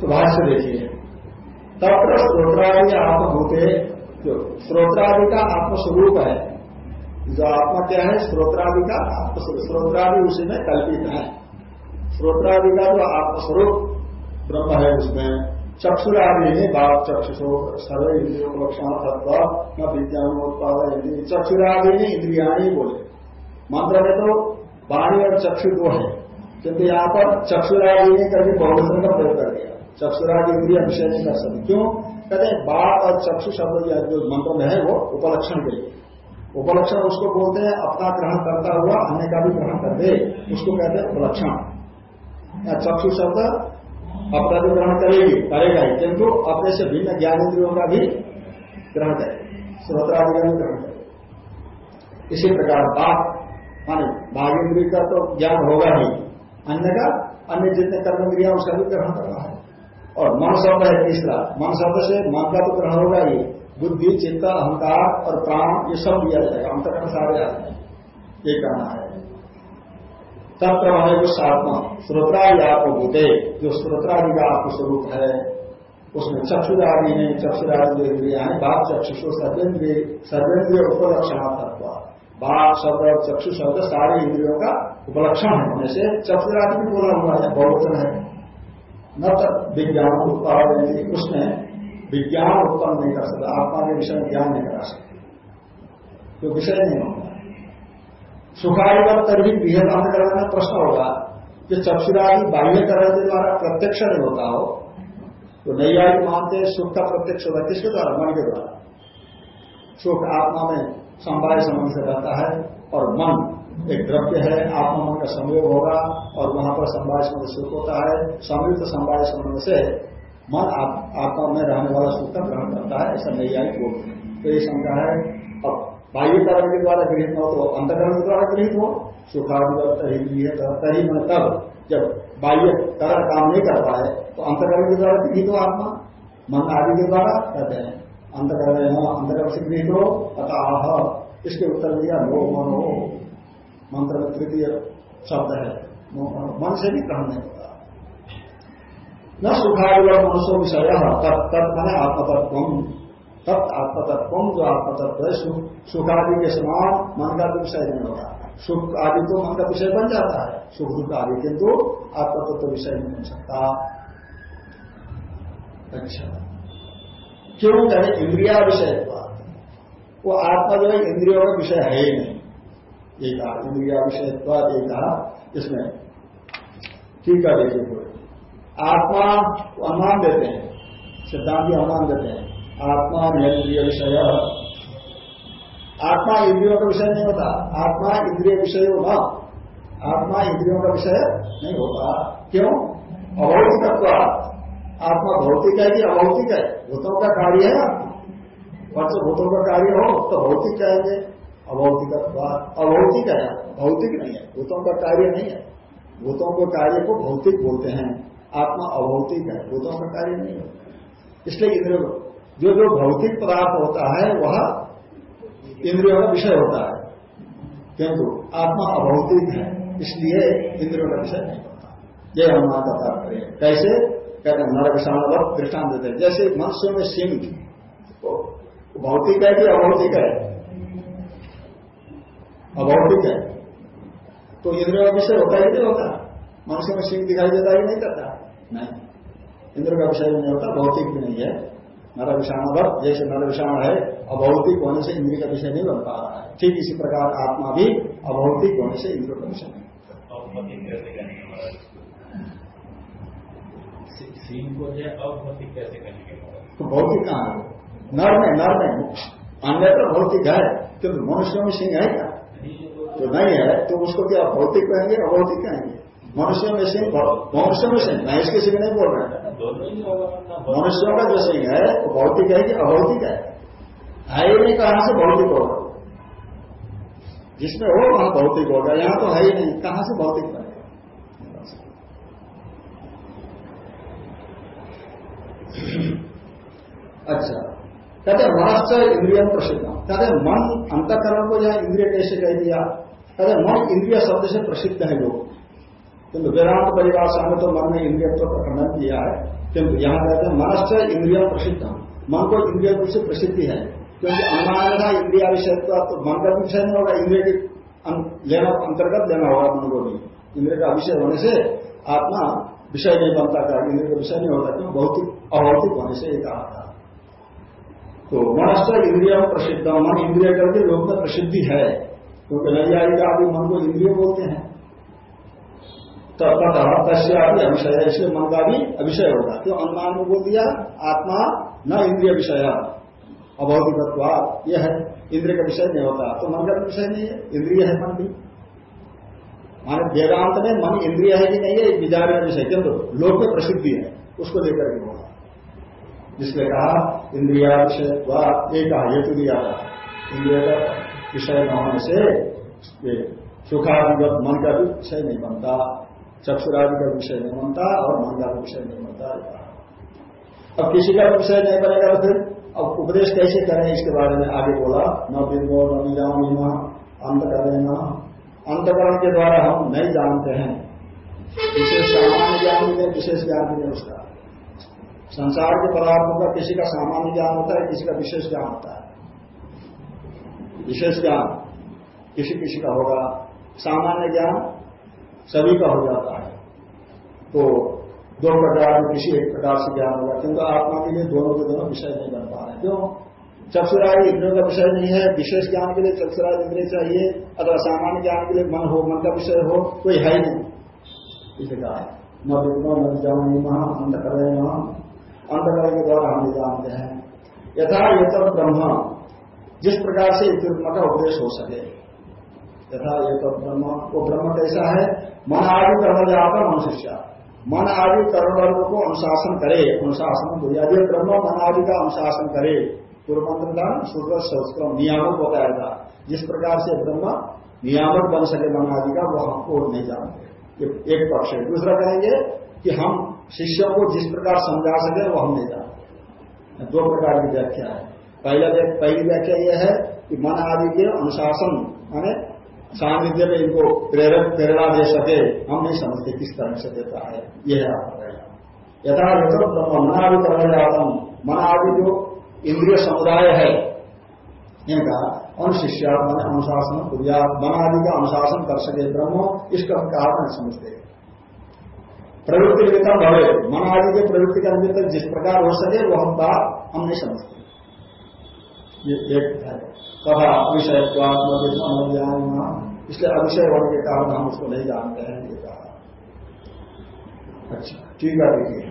तो भाष्य देखिए। तत्र स्त्रोत्रादि आत्मभूते जो स्त्रोत्रादि का आत्मस्वरूप है। जो आत्मा क्या है स्त्रोत्रादि का आत्मस्वरूप स्त्रोत्रादि उसी में कल्पित है। श्रोत्रादि का जो आत्मस्वरूप ब्रह्म है उसमें, चक्षुरादि ने बाप चक्षुषो, सर्व इंद्रियों को लक्षण तत्व न विज्ञान उत्पाद चक्षुरादि ने इंद्रिया ही बोले। मंत्र में तो वाणी और चक्षु दो है किंतु यहाँ पर चक्षुरादि ने कभी बहुवचन का प्रयोग कर दिया। चक्षुरादि इंद्रिया विषय नहीं कर सकते। क्यों? कहते हैं बाप और चक्षु शब्द जो मंत्र में है वो उपलक्षण के लिए। उपलक्षण उसको बोलते हैं, अपना ग्रहण करता हुआ अन्य का भी ग्रहण कर दे। उसको कहते हैं उपलक्षण। चक्षु शब्द अपना भी ग्रहण करेगी, करेगा ही, किंतु अपने से भिन्न ज्ञान इंद्रियों का भी ग्रहण करे श्रोत्रादि का भी ग्रहण करे इसी प्रकार बाप माने भाग इंद्रिय का तो ज्ञान होगा ही। अन्य का, अन्य जितने कर्म इंद्रिया उसका भी ग्रहण करना है। और मन शब्द है तीसरा। मन शब्द से मन का तो ग्रहण होगा ही बुद्धि चिंता अहंकार और प्राण, ये सब दिया जाएगा। अंतकरण सारे आते हैं ये कहना है। तत्र हमें जो आत्मा श्रोत्रादि आत्मभूते, जो श्रोत्रादि का आत्मस्वरूप है, उसमें चक्षुरादि ने चक्षुरादि जो इंद्रिया है, बाप चक्षुषो, सर्वेन्द्रिय सर्वेन्द्रिय उपलक्षण तत्व बाप शब्द और चक्षु शब्द सारे इंद्रियों का उपलक्षण होने से चक्षुरादि भी बोला हुआ है, बहुवचन है। न तक विज्ञान उत्पादन उसमें विज्ञान उत्पन्न नहीं कर सकता, आत्मा के विषय में ज्ञान नहीं करा सकते। जो विषय नहीं होगा सुखादिवत तभी बृहद अंतकरण में प्रश्न होगा कि चक्षुरादि बाह्यकरण के द्वारा प्रत्यक्ष नहीं होता हो तो नैयायिक मानते सुख का प्रत्यक्ष होता किसके द्वारा? मन के द्वारा। सुख आत्मा में संवाय संबंध से रहता है और मन एक द्रव्य है, आत्मा मन का संयोग होगा और वहाँ पर संवाद संबंध सुख होता है संयुक्त संवाय संबंध से मन आत्मा में रहने वाला सुख का ग्रहण करता है, ऐसा नैयायिक बोलते हैं। तो ये शंका है, अब बाह्य कारण के द्वारा गृहित हो तो अंतकरण के द्वारा गृहित हो सुखादिवत तरी मैं तब जब बाह्य करण काम नहीं कर पाए तो अंतकरण के द्वारा गृहित हो आत्मा, मन आदि के द्वारा कहते हैं। अंतकरण अंतकरण से गृहित हो, अतः इसके उत्तर दिया, नो मनो। मंत्र में तृतीय शब्द है। मन से भी ग्रहण नहीं होता। न सुखादिवत मनुष्य विषय तत्त मैंने आत्मतत्व तत् आत्मतत्व जो आत्मतत्व है सुख आदि के समान मन का तो विषय नहीं होता। सुख आदि तो मन का विषय बन जाता है। सुख दुख आदि किंतु आत्मतत्व विषय नहीं बन सकता। अच्छा। क्यों? कहें इंद्रिया विषय वो आत्मा जो है, इंद्रियों का विषय है ही नहीं। एक इंद्रिया विषय एक इसमें ठीक है देखिए आत्मा अनुमान देते हैं, सिद्धांत अनुमान देते हैं। आत्मा नियंत्रिय विषय। आत्मा इंद्रियों का विषय नहीं होता, आत्मा इंद्रिय विषय होगा। आत्मा इंद्रियों का विषय नहीं होता क्यों? अभौतिकत्व आत्मा भौतिक है कि अभौतिक है? भूतों का कार्य है पंच भूतों का कार्य हो तो भौतिक कहेंगे। अभौतिकत्व अभौतिक है, भौतिक नहीं है, भूतों का कार्य नहीं है। भूतों के कार्य को भौतिक बोलते हैं। आत्मा अभौतिक है, भूतों का कार्य नहीं है। इसलिए इंद्र जो जो भौतिक पदार्थ होता है, वह इंद्रियों का विषय होता है। किंतु आत्मा अभौतिक है, इसलिए इंद्रियों का विषय नहीं होता। यह अनुमान का तात्पर्य कैसे? कहते हैं, नरक दृष्टान देते हैं। जैसे मनुष्य में सिंह भौतिक है कि अभौतिक है? अभौतिक है तो इंद्र का विषय होता ही नहीं होता? मनुष्य में सिंह दिखाई देता ही नहीं करता? नहीं। इंद्र का विषय नहीं होता भौतिक भी नहीं है। नर विषाणवत जैसे नर विषाण है अभौतिक होने से इंद्र का विषय नहीं बन पा रहा है। ठीक इसी प्रकार आत्मा भी अभौतिक होने से इंद्र का विषय नहीं तो भौतिक कहाँ है? नर में नर में। अन्य तो भौतिक है क्योंकि मनुष्यों में सिंह है क्या? तो नहीं है तो उसको क्या भौतिक कहेंगे अभौतिक कहेंगे? मनुष्य में सिंह मनुष्य में सिंह मैं इसके सिंह नहीं बोल रहा मनुष्यों का जो सिंह है वो भौतिक है कि अभौतिक है? है ही नहीं कहाँ से भौतिक होगा? जिसमें हो वहाँ भौतिक होगा यहाँ तो है ही नहीं कहाँ से भौतिक बनेगा अच्छा कहते मनश्च इंद्रिय प्रसिद्ध। कहते मन अंतकरण को यहाँ इंद्रिय कैसे कह दिया? कहते मन इंद्रिय शब्द से प्रसिद्ध है लोग। किंतु वेदांत परिभाषा में तो मन ने इंद्रियत्व का खंडन किया है। किंतु यहाँ कहते हैं, मनस्य इंद्रिय प्रसिद्ध मन को इंद्रिय रूप से प्रसिद्धि है। क्योंकि अनुमान इंद्रिया विषय तो मन का विषय नहीं होगा, इंद्रिय के लेना, अंतर्गत लेना होगा मन को। भी इंद्रिय का विषय होने से आत्मा विषय नहीं बनता था, इंद्रिय का विषय नहीं होता क्यों भौतिक, अभौतिक होने से एक कहा था। तो मनस्थ इंद्रिय प्रसिद्ध, मन इंद्रिय करके लोग में प्रसिद्धि है। क्योंकि नैयायिका आदि मन को इंद्रिय बोलते हैं। तथा तस्या भी अभिषय है इसलिए मन का भी अभिषय होगा क्यों अनुमान में बोल दिया, आत्मा न इंद्रिय विषय। अभौतिकत्व यह है, इंद्रिय का विषय नहीं होता। तो मन का विषय नहीं है, इंद्रिय है मन भी। माने वेदांत में मन इंद्रिय है कि नहीं है विचार का विषय। किंतु लोक में प्रसिद्धि है, उसको लेकर के बोला। जिसने कहा इंद्रिया विषय एक हेतु दिया था। इंद्रिय का विषय न होने से ये सुखाधिगत मन का भी विषय नहीं बनता चक्षुरादि का विषय नहीं बनता और मन का विषय नहीं बनता अब किसी का विषय नहीं बनेगा तो फिर अब उपदेश कैसे करें इसके बारे में आगे बोला, न बिंदो न मिलामी न अंत करें न अंतकरण के द्वारा हम नहीं जानते हैं। विशेष सामान्य ज्ञान नहीं विशेष ज्ञान भी नहीं उसका संसार के पदार्थों का किसी का सामान्य ज्ञान होता है, किसी का विशेष ज्ञान होता है। विशेष ज्ञान किसी किसी का होगा। सामान्य ज्ञान सभी का हो जाता है। तो दो प्रकार में किसी एक प्रकार से ज्ञान होगा किंतु आत्मा के लिए दोनों के दोनों विषय नहीं बन पा रहे क्यों? चक्षुराय इंद्रियों का विषय नहीं है। विशेष ज्ञान के लिए चक्षुराय इंद्रिय चाहिए। अथवा सामान्य ज्ञान के लिए मन हो, मन का विषय हो, कोई है नहीं। इसे कहा न विद्नो न जानी महा अंत करे अंतकरण के द्वारा हम जानते हैं। यथा ये ब्रह्म। जिस प्रकार से ब्रह्म का उपदेश हो सके। यथा ये तो ब्रह्म, वो ब्रह्म कैसा है? मन आदि कर्म जाता मनुष्य मन आदि कर्म वर्ग को अनुशासन करे, अनुशासन यदि ब्रह्म मन आदि का अनुशासन करे पूर्व मंत्र का सूर्य संस्क्रम नियामक बताया था जिस प्रकार से ब्रह्म नियामक बन सके मन आदि का, वो हमको नहीं जानते। एक पक्ष है। दूसरा कहेंगे कि हम शिष्य को जिस प्रकार समझा सके, वो हम नहीं जानते। दो प्रकार की व्याख्या है। पहला पहली व्याख्या यह है कि मन आदि के अनुशासन, माने सानिध्य में इनको प्रेरक प्रेरणा दे सके हम नहीं समझते किस तरह से देता है, यह है आपका यथा यथो ब्रह्म मनादि कर्मजातम मन आदि जो इंद्रिय समुदाय है, इनका अनुशिष्या मन अनुशासन क्रिया मन आदि का अनुशासन कर सके ब्रह्म, इसका नहीं समझते। प्रवृत्ति निमित्त भवे मन आदि के प्रवृत्ति का निमित्त जिस प्रकार हो सके, वह हम बात हम नहीं समझते। ये एक है कहा अभिषय इसलिए अभिषय होने के कारण हम उसको नहीं जानते हैं, ये कहा। अच्छा ठीक है, देखिए।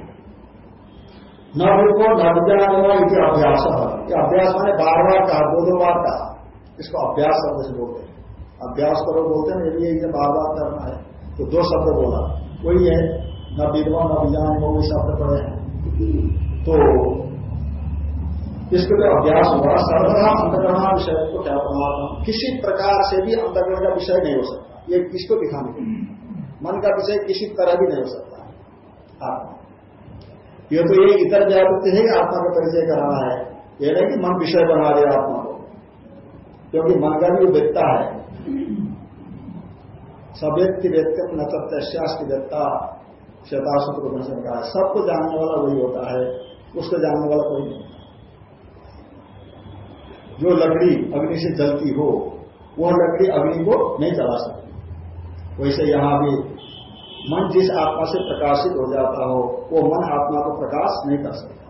न रूपो न विज्ञान इति अभ्यास। ये अभ्यास मैंने बार बार कहा दो दो बार कहा। इसको अभ्यास शब्द से बोलते हैं। अभ्यास करो, बोलते हैं ये इसे बार बार करना है तो दो शब्द बोला। वही है, न विद्वा न विज्ञान वो शब्द पड़े हैं। तो इसके लिए अभ्यास हुआ सर्वदा अंतकरण विषय को क्या परमात्मा किसी प्रकार से भी अंतकरण का विषय नहीं हो सकता। ये किसको दिखाने के मन का विषय किसी तरह भी नहीं हो सकता। ये तो ये इतर जागृति है आत्मा का परिचय कराना है। ये नहीं कि मन विषय बना दे आत्मा को। क्योंकि मन का भी व्यक्ता है। सव्यक्ति व्यक्ति न तत्श्यास की व्यक्ता शताशुत्र का सबको जानने वाला वही होता है। उसको जानने वाला कोई नहीं। जो लकड़ी अग्नि से जलती हो, वह लकड़ी अग्नि को नहीं जला सकती। वैसे यहाँ भी मन जिस आत्मा से प्रकाशित हो जाता हो, वो मन आत्मा को प्रकाश नहीं कर सकता।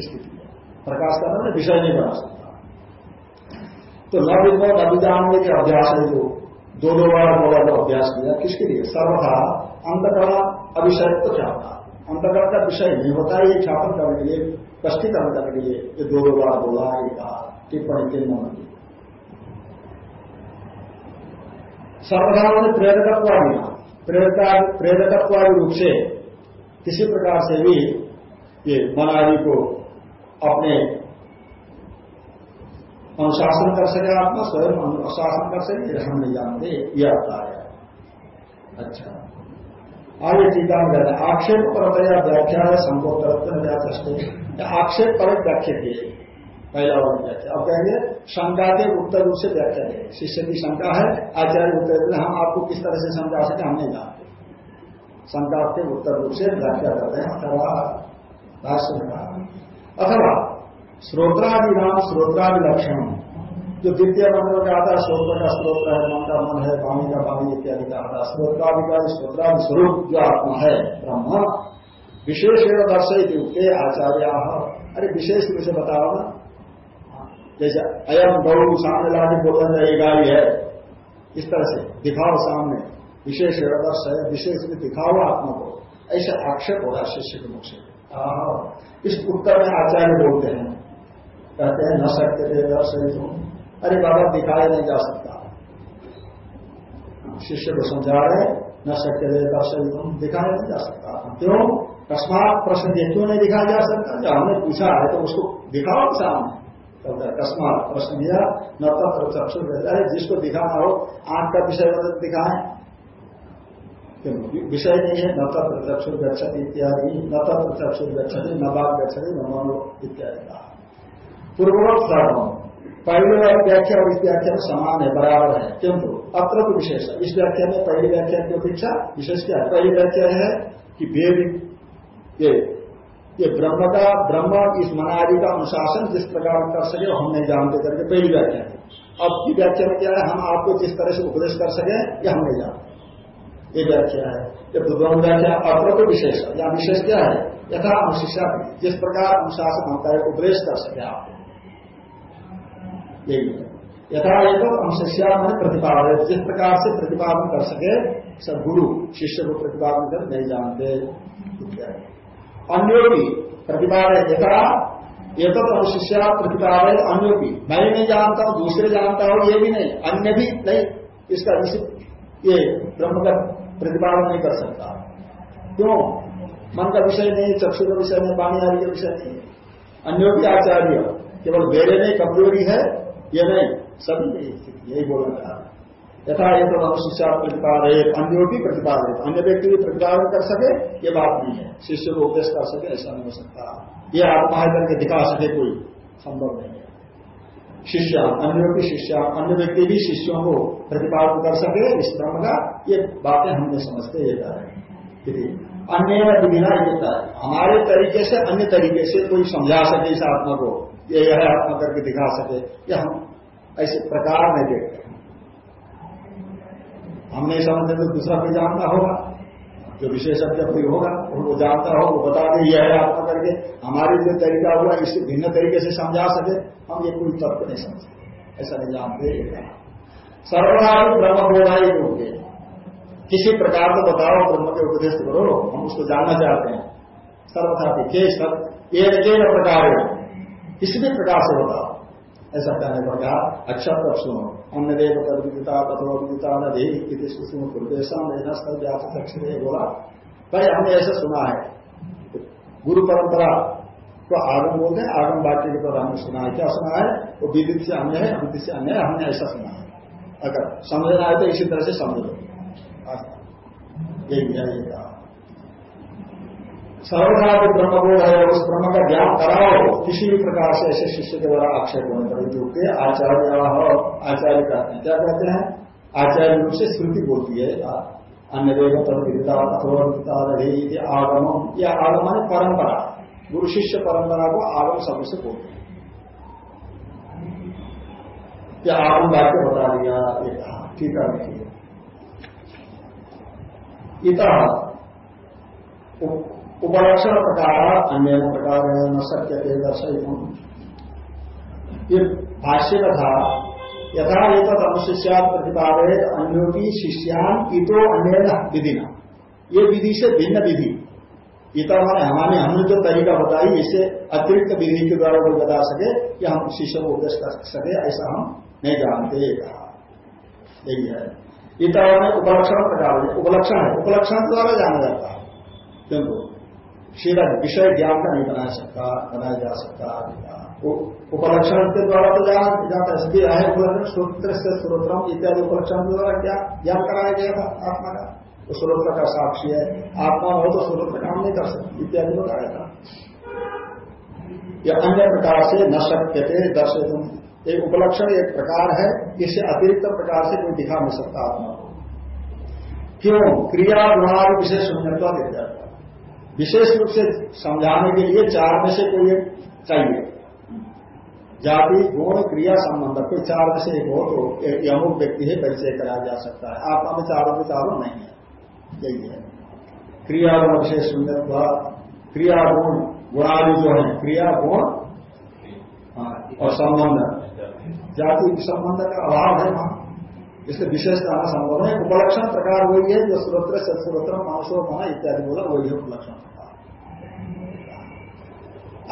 स्थिति प्रकाश करना ना विषय नहीं बना सकता। तो न विद्वा न विजानने के अभ्यास है जो दो दो बार बोला जो अभ्यास किया, किसके लिए? सर्वथा अंतकरण अभिषय तो था अंतकरण का विषय नहीं होता है ये ख्यापन करने के लिए स्पष्टीकरण करने के लिए ये दो बार बोला ये कहा, टिप्पणी नमन की सर्वधारण प्रेरकत्व दिया प्रेरकत्वादि रूप से किसी प्रकार से भी ये मनादि को अपने अनुशासन कर सके आत्मा, स्वयं अनुशासन कर सके हम नहीं जानते यह आता है। अच्छा। आगे टीका में कहते हैं। आक्षेप परतया व्याख्या है संकोत्तर व्याख्या आक्षेप पर व्याख्या किए पहला वाली व्याख्या। अब कहेंगे, शंका के उत्तर रूप से व्याख्या है शिष्य की शंका है, आचार्य उत्तर हम आपको किस तरह से समझा सके हम नहीं जानते। शंका के उत्तर रूप से व्याख्या करते हैं। अथवा राष्ट्र में कहा। अथवा श्रोत्रादि नाम श्रोत्रादि लक्षण जो द्वितीय मंत्र का आता है स्रोत्र का स्रोत्र है मन का मन है पानी का पानी इत्यादि का आता है। स्रोत्राधिकारी स्रोत्रादि स्वरूप जो आत्मा है, ब्रह्म। विशेष दर्शय के आचार्य अरे विशेष रूप से बताओ ना। जैसे अयम गौ सामने लाके बोलना चाहिए गाय है। इस तरह से दिखाओ सामने। विशेष दर्श है, विशेष में दिखाओ आत्मा को। ऐसा आक्षेप हो रहा शिष्य के मुख से। इस उत्तर में आचार्य बोलते हैं। कहते हैं, न सकते थे दर्शन अरे बाबा, दिखाया नहीं जा सकता। शिष्य को समझा रहे न सकते थे दर्शन दिखाया नहीं जा सकता। क्यों? कस्मात प्रश्न दिए क्यों नहीं दिखाया जा सकता। जब हमने पूछा है तो उसको दिखाओ सामने। कस्मात प्रश्न दिया, न तत्र चक्षु अरे जिसको दिखाना हो, आँख का विषय दिखाएँ। विषय नहीं है, न तत्र चक्षुर गच्छति इत्यादि, न तत्र चक्षुर गच्छति, न बाघ गच्छति, न मनो इत्यादि पूर्ववत धर्म पहले व्याख्या और इस व्याख्या में समान है, बराबर है। किंतु अत्र विशेष। इस व्याख्या में पहली व्याख्या की अपेक्षा विशेष क्या है? पहली व्याख्या है कि वेद ये ये ब्रह्म का, ब्रह्म इस मनादि का अनुशासन जिस प्रकार कर सके, हम नहीं जानते करके पहली व्याख्या। है अब की व्याख्या में क्या है? हम आपको जिस तरह से उपदेश कर सके, ये हम नहीं जानते। ये व्याख्या है। ये बुद्धम व्याख्या अप्रत विशेष। या विशेष क्या है? यथा अनुशिष्या जिस प्रकार अनुशासन होता है, उपदेश कर सके आप यही यथा एक अनुशिष्या मैंने प्रतिपादन जिस प्रकार से प्रतिपादन कर सके सब गुरु शिष्य को प्रतिपादन कर नहीं जानते। अन्यों की प्रतिपादन यथा ये तो अनुशिष्या प्रतिपादन अन्यों की मैं नहीं जानता हूँ, दूसरे जानता हूँ, ये भी नहीं, अन्य भी नहीं। इसका निश्चित ये ब्रह्म का प्रतिपादन नहीं कर सकता। क्यों? मन का विषय नहीं, चक्षु का विषय नहीं पानी आदि का विषय नहीं। अन्यों की आचार्य, केवल मेरे में कमज़ोरी है, ये नहीं। सभी यही बोलना चाह यथा ये तो शिष्या प्रतिपादित अन्यों की प्रतिपादित अन्य व्यक्ति भी प्रतिपादन कर सके, ये बात नहीं है। शिष्य को उपदेश कर सके, ऐसा नहीं हो सकता। ये आत्मा है करके दिखा सके कोई, संभव नहीं है। शिष्य, अन्यों की शिष्य, अन्य व्यक्ति भी शिष्यों को प्रतिपादन कर सके, इस ब्रह्म का, ये बातें हमने समझते, ये कह अन्य विधिना ये है। हमारे तरीके से, अन्य तरीके से कोई समझा सके इस आत्मा को, ये यह आत्मा करके दिखा सके, ये हम ऐसे प्रकार में देखते। हैं हम नहीं समझते तो दूसरा कोई जानता होगा, जो विशेषज्ञ कोई होगा उनको जानता हो, वो बता दे, यह है आत्मा करके हमारे जो तरीका हुआ इससे भिन्न तरीके से समझा सके, हम ये कोई तत्व नहीं समझते ऐसा नहीं जानते सर्वनाम ब्रह्म बोधाई होंगे किसी प्रकार को बताओ, ब्रह्म के उपदेश करो, हम उसको जानना चाहते हैं। सर्वथा के सब एक प्रकार किसी भी प्रकार से बताओ, ऐसा कहने पर कहा अच्छा तब सुनो। अन्य देव तद्विता तथोविदिता नदी अक्षर बोला। भाई, हमने ऐसा सुना है। गुरु परंपरा तो आगम बोलते हैं आगम वाक्य के द्वारा हमने सुना है। क्या सुना है? वो विदित से अन्य है अविदित से अन्य है, हमने ऐसा सुना है। अगर समझना है तो इसी तरह से समझ। लो यही है कहा सर्वथा जो ब्रह्मबोध है उस ब्रह्म का ज्ञान कराओ किसी भी प्रकार से ऐसे शिष्य के द्वारा आक्षेप होने पर जो आचार्य आचार्य कहते हैं क्या कहते हैं? आचार्य रूप से श्रुति बोलती है। अन्य देव तदविता अथवा आगम या आगम है परंपरा गुरु शिष्य परंपरा को आगम शब्द से बोलते हैं। क्या आगम वाक्य बता दिया ठीक है इतना उपलक्षण प्रकार, अन्य प्रकार न सत्य के दर्शित ये भाष्य का था यथा एक अनुशिष्या प्रतिपादित अन्यों की शिष्यान इतो अन्य विधिना। ये विधि से भिन्न विधि। इतना मैंने हमारे हमने जो तरीका बताई, इससे अतिरिक्त विधि के द्वारा वो बता सके कि हम शिष्य को उपदेश कर सके, ऐसा हम नहीं जानते कहा। यही है। में उपलक्षण प्रकार, उपलक्षण है। उपलक्षण द्वारा जाना जाता है। क्योंकि सीधा विषय ज्ञान का नहीं बनाया सकता, बनाया जा सकता उपलक्षण के द्वारा तो जाता है उपलक्षण सूत्र से स्रोत्रम, इत्यादि उपलक्षण के द्वारा क्या ज्ञान कराया गया था आत्मा का? तो स्वरूप का साक्षी है, आत्मा हो तो स्वरूप काम नहीं कर सकती, इत्यादि बताया था यह अन्य प्रकार से न सकते थे दर्शित एक उपलक्षण एक प्रकार है, इससे अतिरिक्त प्रकार से कोई दिखा नहीं सकता आत्मा को। क्यों? क्रिया गुणादि विशेष शून्यता दे जाता विशेष रूप से समझाने के लिए चार में से कोई एक चाहिए। जाति गुण क्रिया संबंध कोई चार में से एक हो तो अमुक व्यक्ति है परिचय कराया जा सकता है। आत्मा में चारों में चारों नहीं है। यही है। क्रिया गुण विशेष शून्य क्रिया गुण गुणादि जो है क्रिया गुण हाँ, और संबंध। जाति संबंध का अभाव है वहाँ। इसलिए विशेष कहना संभव है। उपलक्षण प्रकार वही है जो स्रोत्र सत्स्रोत्र मानसो मना इत्यादि बोला, वही है उपलक्षण प्रकार।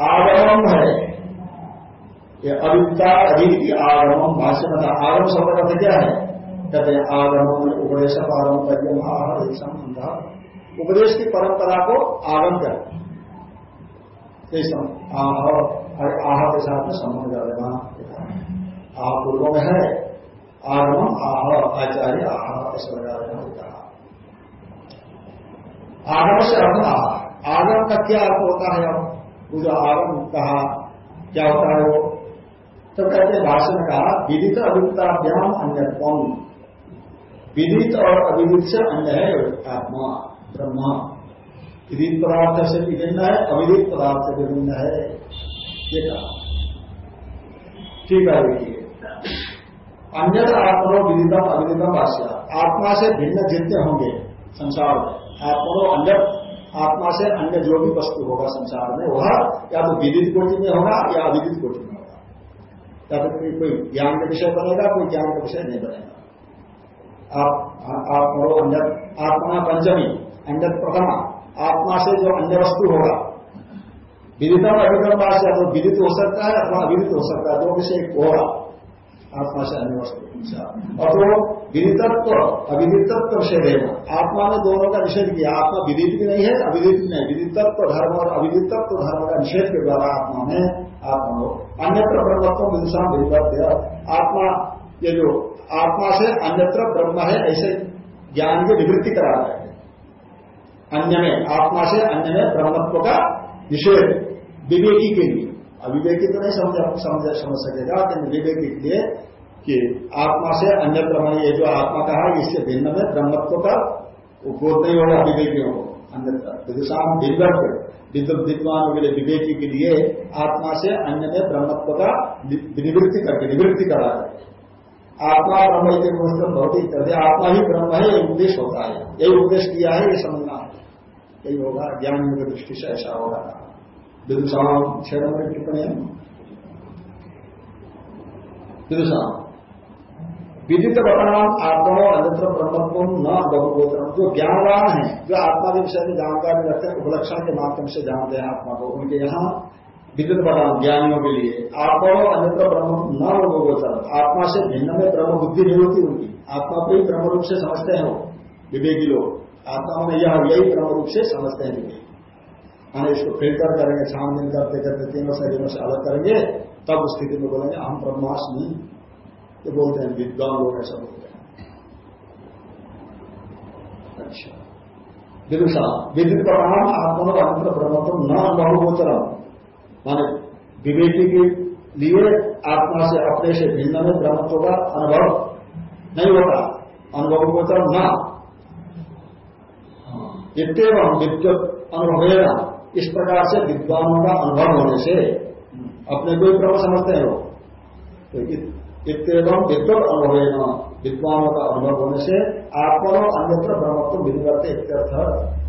आगम है। ये अविद्या अधीति आगम भाष्य में आगम शब्द का क्या है? कहते हैं आगम उपदेश आगम पर्यम संबंध उपदेश की परंपरा को आगम कर। आह के साथ में संबंध कर देना। आह पूर्व में है। आगम आह, आचार्य, आह इस प्रकार कहा आगम से अर्थ आह। आगम का क्या अर्थ होता है? अब वो जो आगम कहा, क्या होता है वो? तो कहते भाषण में कहा, विदित अविदिताभ्याम अन्य विदित और अविदित से अन्य है आत्मा ब्रह्मा। विदित पदार्थ से विभिन्न है, अविदित पदार्थ से विभिन्न है। ये कहा। ठीक है अन्य आत्मनो विदितम अविदितम भाष्य। आत्मा से भिन्न जितने होंगे संसार में। आत्मनो अन्य, आत्मा से अन्य जो भी वस्तु होगा संसार में, वह या तो विदित कोटि में होगा या अविदित कोटि में होगा। या तो कोई ज्ञान का विषय बनेगा, कोई ज्ञान का विषय नहीं बनेगा। आत्मनो अन्य, आत्मा पंचमी, अन्य प्रथमा, आत्मा से जो अन्य वस्तु होगा। विदितम अभिक्रम या तो विदित हो सकता है अथवा अविदित हो सकता है, दो विषय होगा। आत्मा से अन्य वस्तु और तो विदितत्व अविदितत्व विषय देना आत्मा ने दोनों का निषेध किया। आत्मा विदित भी नहीं है, अविदित भी नहीं। विदितत्व धर्म और अविदितत्व धर्म का निषेध के द्वारा आत्मा ने आत्मा हो अन्यत्र ब्रह्मत्व विदुषा विधिवत्य आत्मा, ये जो आत्मा से अन्यत्र ब्रह्म है, ऐसे ज्ञान की निवृत्ति करा रहे हैं। अन्य में, आत्मा से अन्य में ब्रह्मत्व का निषेध, विवेकी के लिए। अविवेकी तो नहीं समझ समझ समझ सकेगा लेकिन विवेकी के लिए कि आत्मा से अन्य ब्रह्म ये जो आत्मा कहा इससे भिन्न में ब्रह्मत्व का बोध नहीं होगा विवेकियों को अन्य विदुषाम विवर्त विद्युत विद्वान के लिए विवेकी के लिए आत्मा से अन्य में ब्रह्मत्व का निवृत्ति करके, निवृत्ति करा है। आत्मा ब्रह्म मुस्लिम भौतिक करते आत्मा ही ब्रह्म है यही उपदेश होता है। यही उपदेश किया है, ये समझना यही होगा, ज्ञान की दृष्टि से ऐसा होगा। विदुषाम छह नंबर टिप्पणी है। विदुषाम विदित बताम आत्मा अन्यत्र ब्रह्मत्व न बहुगोचरम जो ज्ञानवान है, जो आत्मा के विषय में जानकारी रखते हैं, उपलक्षण के माध्यम से जानते हैं आत्मा को, उनके यहाँ विद्युत बताम ज्ञानियों के लिए आत्मा अन्यत्र ब्रह्म न बहुगोचरम आत्मा से भिन्न में ब्रह्म बुद्धि नहीं होती उनकी। आत्मा को ही ब्रह्म रूप से समझते हैं वो, विवेकी लोग। आत्मा में यह यही ब्रह्म रूप से समझते हैं विवेक। माने इसको फ़िल्टर करेंगे छानबीन करते करते तीनों शरीरों से अलग करेंगे, तब उस स्थिति में बोलेंगे, हम ब्रह्मास्मि ये बोलते हैं, विद्वान लोग ऐसा बोलते हैं। अच्छा। विदुषा विद्युत परिणाम आत्मा अंतर ब्रह्मत्व न बहुगोचरम। माने विवेकी के लिए आत्मा से अपने से भिन्न में ब्रह्मत्व का अनुभव नहीं होता। अनुभव गोचर न। इतव विद्युत अनुभव इस प्रकार से विद्वानों का अनुभव होने से अपने को ही ब्रह्म समझते हैं वो तो विद्वत अनुभव विद्वानों का अनुभव होने से आत्मा अन्यत्र ब्रह्मत्व विधिवत इत्यर्थ,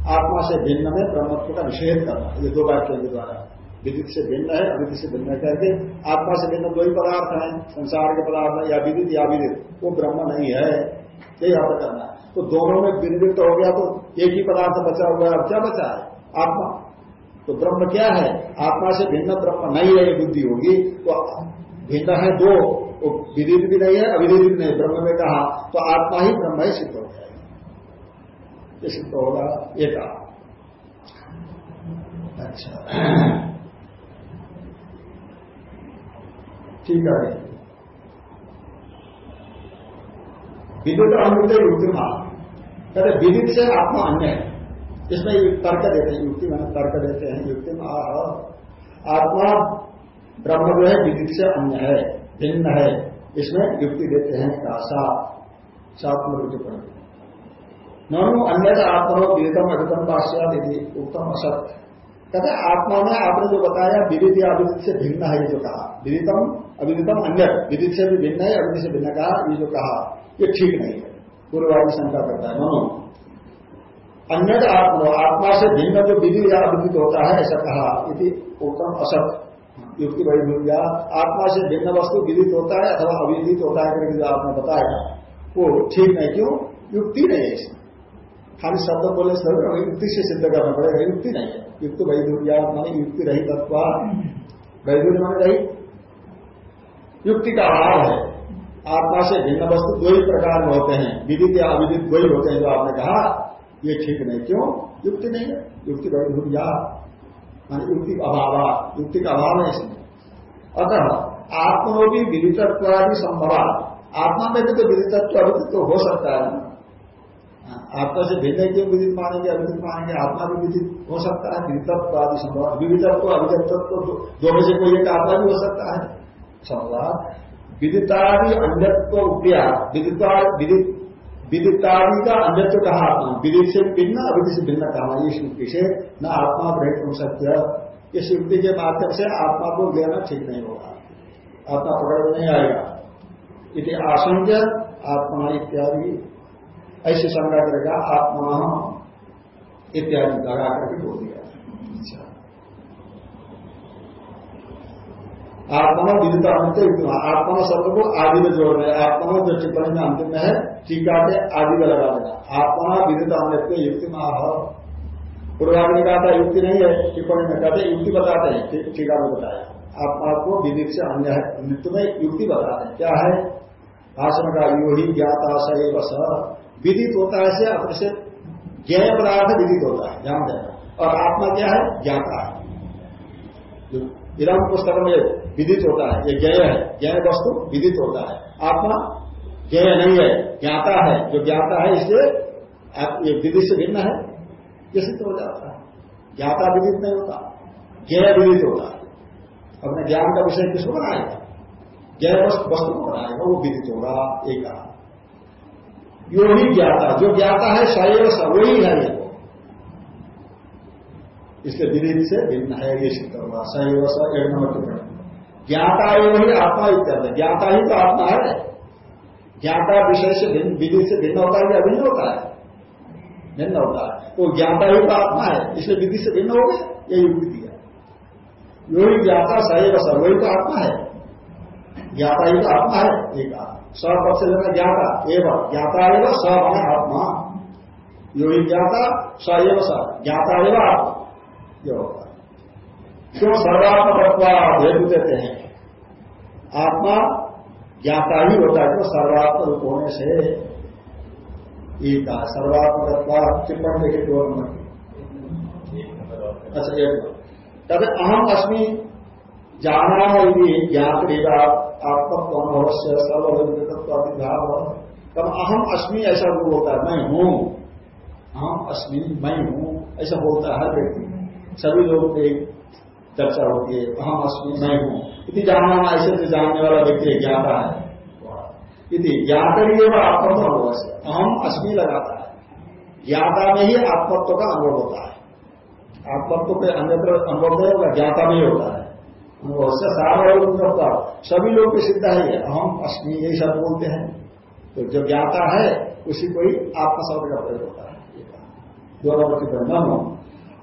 आत्मा से भिन्न में ब्रह्मत्व का निषेध करना। ये दो वाक्यों के द्वारा। विदित से भिन्न है अविदित से भिन्न करके आत्मा से भिन्न दो ही पदार्थ है, संसार के पदार्थ या विदित या विदित वो ब्रह्म नहीं है। यही अर्थ करना है। तो दोनों में विनिवृत्त हो गया तो एक ही पदार्थ बचा हुआ है अब क्या बचा है? आत्मा। तो ब्रह्म क्या है? आत्मा से भिन्न ब्रह्म नहीं है बुद्धि होगी। तो भिन्न है दो। वो विदित भी नहीं है, अविदित भी नहीं। ब्रह्म में कहा तो आत्मा ही ब्रह्म ही सिद्ध हो। जाएगा ये सिद्ध होगा, ये कहा। अच्छा। ठीक है। विद्युत अनुभूत युक्ति कहते विदित से आत्मा अन्य है। इसमें तर्क देते हैं, युक्ति में तर्क देते हैं, युक्ति में आत्मा ब्रह्म जो है विदित से अन्य है, भिन्न है। इसमें युक्ति देते हैं सात में पर ननु अन्य आत्मा विदितम अधिकम पाश्चात यदि उत्तम असत। कहते आत्मा में आपने जो बताया, विदित या अविदित से भिन्न है ये जो कहा। विदितम, अविदितम अन्य विदित से भी भिन्न है, अविदित से भिन्न कहा, ये जो कहा, ये ठीक नहीं है। पूर्वादि शंका करता है मनो अन्य आत्मा आत्मा से भिन्न जो विधि या अविदित होता है, ऐसा कहा। यदि उत्तम असत युक्ति वैभूया आत्मा से भिन्न वस्तु विदित होता है अथवा अविदित होता है, करके जो आपने बताया। वो ठीक नहीं, क्यों? युक्ति नहीं है इसमें। खाली शब्द बोले सर युक्ति से सिद्ध करना पड़ेगा। युक्ति नहीं है। युक्त वैधुर्या मानी युक्ति रही तत्व वैधुर्य माने रही युक्ति का अभाव है। आत्मा से भिन्न वस्तु दो ही प्रकार में होते हैं। विदित या अविदित दो ही होते हैं, जो आपने कहा। ये ठीक नहीं। क्यों? युक्ति नहीं है। युक्ति वैधुर्या मानी युक्ति अभाव, युक्ति का अभाव है इसमें। अतः आत्मनो भी विदितत्वादि संभव। आत्मा में भी तो विदितत्व अविदित तो हो सकता है आत्मा से भिन्न क्यों विदित मानेंगे अविदित मानेंगे? आत्मा भी विदित हो सकता है विदितत्व आदि संभव। विविधत्व अविदित्व दो में से कोई एक आत्मा भी हो सकता है। संभव। विदितादि अन्यत्व उपया विदिता विदित विदितादि का अन्यत्व कहा आत्मा विदित से भिन्न अविधि से भिन्न कहा। इस युक्ति से न आत्मा ग्रहित सत्य। इस युक्ति के माध्यम से आत्मा को लेना ठीक नहीं होगा। आत्मा पकड़ नहीं आएगा। इति आशंक्य, आत्मा इत्यादि। ऐसे शंका करेगा, आत्मा इत्यादि लगा करके बोल दिया अच्छा। आत्मा विदिता अंत आत्मा शब्द को आदि में जोड़ रहे आत्मा जो टिप्पणी में अंतिम में है टीका के आदि में लगा देगा आत्मा विदिता अमृत युक्ति में आह। पूर्वाग्नि कहा था, युक्ति नहीं है, टिप्पणी में कहते युक्ति बताते हैं। टीका में बताया। आत्मा को विदित से अन्य मृत्यु में युक्ति बताते हैं। क्या है? भाषण का यो ही ज्ञाता सही बस। विदित होता है से अपने से ज्ञान पदार्थ विदित होता है। ध्यान देना। और आत्मा क्या है? ज्ञाता है। जो पुस्तक में विदित होता है, ये ज्ञ है ज्ञ वस्तु विदित होता है। आत्मा ज्ञ नहीं है, ज्ञाता है, जो ज्ञाता है इसलिए ये विदित से भिन्न है, ये सिद्ध हो जाता है। ज्ञाता विदित नहीं होता ज्ञ विदित होता है। अपने ज्ञान का विषय किसको बनाएगा ज्ञ वस्तु को बनाएगा वो विदित होगा, एक यो ही ज्ञाता, जो ज्ञाता है सैव स वही है ये। इसके विदित से भिन्न है, ये सिद्ध होगा। सैव स एक नंबर टिप्पणी ज्ञाता है वही आत्मा इत्यादि ज्ञाता ही तो आत्मा है। ज्ञाता विषय से भिन्न, विधि से भिन्न होता है या अभिन्न होता है? भिन्न होता है। तो ज्ञाता ही तो आत्मा है, इसलिए विधि से भिन्न हो गया ये युक्ति दिया। यो ही ज्ञाता सैव स वही तो आत्मा है। ज्ञाता ही तो आत्मा है, एक पक्ष लेना ज्ञाता, एवं। ज्ञाता एवं स बने आत्मा। यो ही ज्ञाता स एव स ज्ञाता एवं आत्मा। ये होगा क्यों सर्वात्म हेतु देते हैं। आत्मा ज्ञाता ही होता है तो सर्वात्म रूप होने से एक सर्वात्म टिप्पणी देखे दो नंबर अच्छा एक तब अहम अस्मी जाना यदि ज्ञात रहेगा आत्मत्व अनुभव से सर्वभाव तब अहम अस्मि ऐसा वो बोलता है, मैं हूँ। अहम अस्मि, मैं हूँ, ऐसा बोलता है हर व्यक्ति। सभी लोगों की चर्चा होती है अहम अस्मि मैं हूँ। यदि जानना ऐसे तो जानने वाला व्यक्ति ज्ञाता है। यदि ज्ञाता ही वो आत्मत्व अनुभव से अहम अस्मि लगाता है। ज्ञाता में ही आत्मत्व का अनुभव होता है। आत्मत्व के अन्यत्र अनुभव नहीं होगा, ज्ञाता में ही होता है। उससे सारा सभी लोग की सिद्ध है हम अश्मी यही सब बोलते हैं। तो जो ज्ञाता है, उसी को ही आत्मा का प्रयोग होता है। दो नंबर की परिणाम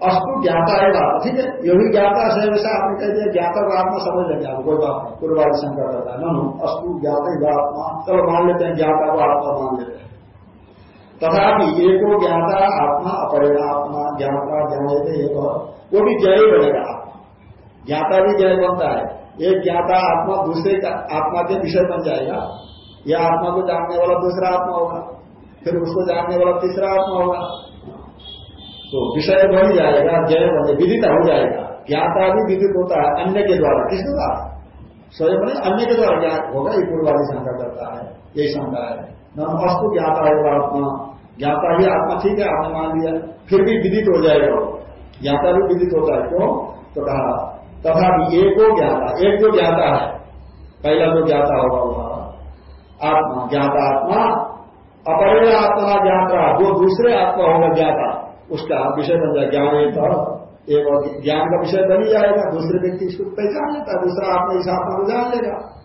अस्तु ज्ञाता है बात। ठीक है? यही ज्ञाता है वैसा आपने कह दिया, ज्ञाता को आत्मा समझ लेंगे आप कोई बात नहीं पूर्वादि शंकर करता है नो अस्तु, ज्ञाता ही आत्मा। चलो, मान लेते हैं, ज्ञाता को आत्मा मान लेते हैं। तथापि, एको ज्ञाता, आत्मा अपरेण आत्मा ज्ञाता ज्ञाते वो भी जय बनेगा ज्ञाता भी जय बनता है। एक ज्ञाता, आत्मा, दूसरे आत्मा के विषय बन जाएगा। यह आत्मा को जानने वाला दूसरा आत्मा होगा। फिर उसको जानने वाला तीसरा आत्मा होगा। तो विषय बन जाएगा, जय बने विदित हो जाएगा। ज्ञाता भी विदित होता है, अन्य के द्वारा। किसके द्वारा? स्वयं बने अन्य के द्वारा ज्ञात होगा, ये पूर्वादी शंका करता है, यही शंका है। न वस्तु ज्ञाता होगा आत्मा। ज्ञाता ही आत्मा ठीक है, आपने मान लिया, फिर भी विदित हो जाएगा। ज्ञाता भी विदित होता है, क्यों? तो कहा तथा एक को ज्ञाता, एक जो ज्ञाता है, पहला जो ज्ञाता होगा वह आत्मा, ज्ञाता आत्मा अपरे आत्मा ज्ञाता, जो दूसरे आत्मा होगा ज्ञाता। उसका विषय बन जाए, ज्ञान एक एक ज्ञान का विषय बनी जाएगा, दूसरे व्यक्ति इसको पहचान लेता है, दूसरा आत्मा इस आत्मा को जान लेगा।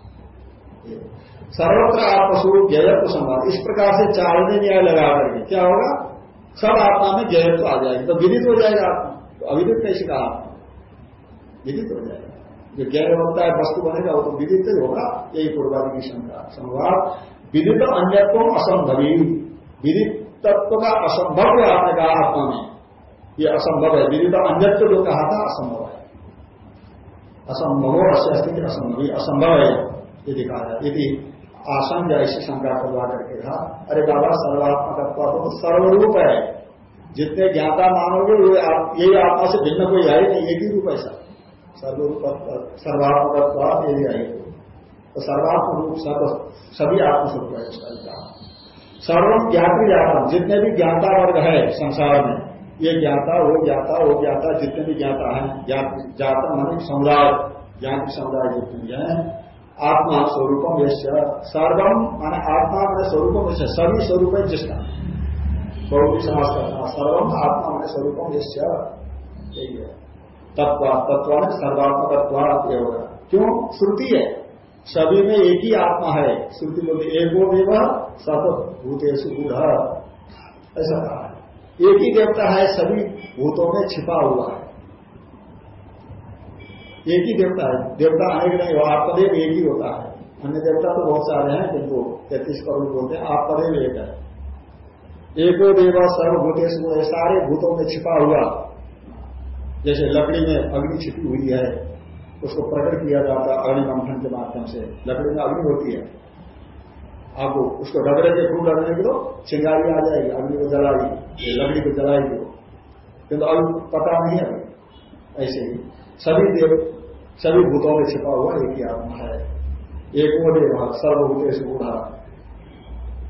सर्वत्र आत्मस्वरूप जयत्व संवाद। इस प्रकार से चालने न्याय लगा करके क्या होगा? सब आत्मा में जयत्व आ जाएगी। तो विदित हो जाएगा तो अविदित कैसे कहा आत्मा विदित हो जाएगा। जो ज्ञान होता है, वस्तु बनेगा, वो तो विदित ही होगा। यही पूर्वादि की शंका। संवाद। विदित अन्यत्व असंभवी। विदित तत्व का असंभव आपने कहा आत्मा में। ये असंभव है। विदित अन्यत्व जो कहा था, असंभव है। असंभव अस्थिति असंभव। असंभव है, ये दिखा है। यदि आसन या ऐसी शंका करवा करके कहा, अरे बाबा सर्वात्मक तो सर्वरूप है। जितने ज्ञाता मानोगे यही आत्मा से भिन्न कोई है नहीं, एक ही रूप ऐसा सर्वरूप सर्वात्मक यही आई तो सर्वात्म रूप सर्व सभी आत्मस्वरूप है, इसका सर्वम ज्ञात्री जाता जितने भी ज्ञाता वर्ग है संसार में, ये ज्ञाता, वो ज्ञाता वो ज्ञाता, जितने भी ज्ञाता है, ज्ञाता मान समुदाय ज्ञान समुदाय जितने भी है, आत्मा स्वरूपम यश सर्वम माने आत्मा मैंने स्वरूपम यश सभी स्वरूप है जिसका। बहुत समाज करना सर्वम आत्मा मैंने स्वरूपम यश यही है। तत्व तत्व सर्वात्म तत्व क्यों। श्रुति है। सभी में एक ही आत्मा है। श्रुति बोलती एगो देव सत भूतेश गूढ़। ऐसा कहा है। एक ही देवता है, सभी भूतों में छिपा हुआ है। एक ही देवता है। देवता अनेक नहीं हो आत्मदेव एक ही होता है। अन्य देवता तो बहुत सारे हैं जिनको तैतीस करोड़ बोलते हैं आत्मदेव एक है। एको देव सर्वभूतेश सारे भूतों में छिपा हुआ। जैसे लकड़ी में अग्नि छिपी हुई है, उसको प्रकट किया जाता है अग्नि मंथन के माध्यम से। लकड़ी में अग्नि होती है। आपको उसको रगड़े के खूब रगड़ने के तो चिंगारी आ जाएगी, अग्नि को जलाई लकड़ी को जलाई दो किंतु अब पता नहीं है ऐसे ही। सभी देव, सभी भूतों में छिपा हुआ एक ही आत्मा है। एक वो देव सर्वभूत बूढ़ा।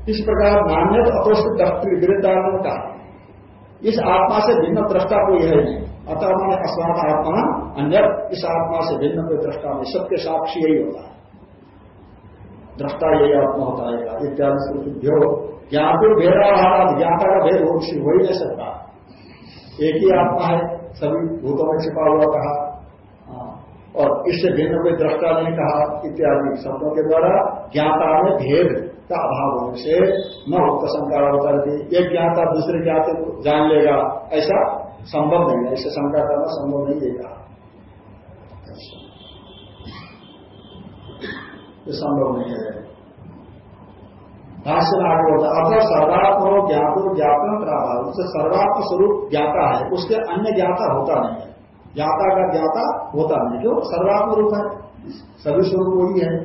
इस प्रकार मान्य अतोष्ट दृष्टि विरुद्धात्म का इस आत्मा से भिन्न दृष्टा कोई है नहीं। अतः मैंने अस्मात आत्मा अन्य इस आत्मा से भिन्न कोई दृष्टा में सबके साक्षी यही होता है। दृष्टा यही आत्मा होता है इत्यादि श्रुतिभ्यो ज्ञातुर भेदाभाव ज्ञाता का भेद हो हो ही नहीं सकता एक ही आत्मा है, सभी भूतों में छिपा हुआ कहा। और इससे भिन्न कोई दृष्टा नहीं कहा, इत्यादि शब्दों के द्वारा ज्ञाता में भेद का अभाव होने से न उक्त शंका होता है एक ज्ञाता दूसरे ज्ञाते को जान लेगा, ऐसा संभव नहीं है। ऐसे शंका करना संभव नहीं है। ये संभव नहीं है। भाष्य में आगे होता है, अतः सर्वात्म ज्ञातो ज्ञापन प्राभाव उससे सर्वात्म स्वरूप ज्ञाता है, उसके अन्य ज्ञाता होता नहीं है। ज्ञाता का ज्ञाता होता नहीं क्यों सर्वात्म रूप है। सभी स्वरूप वही है।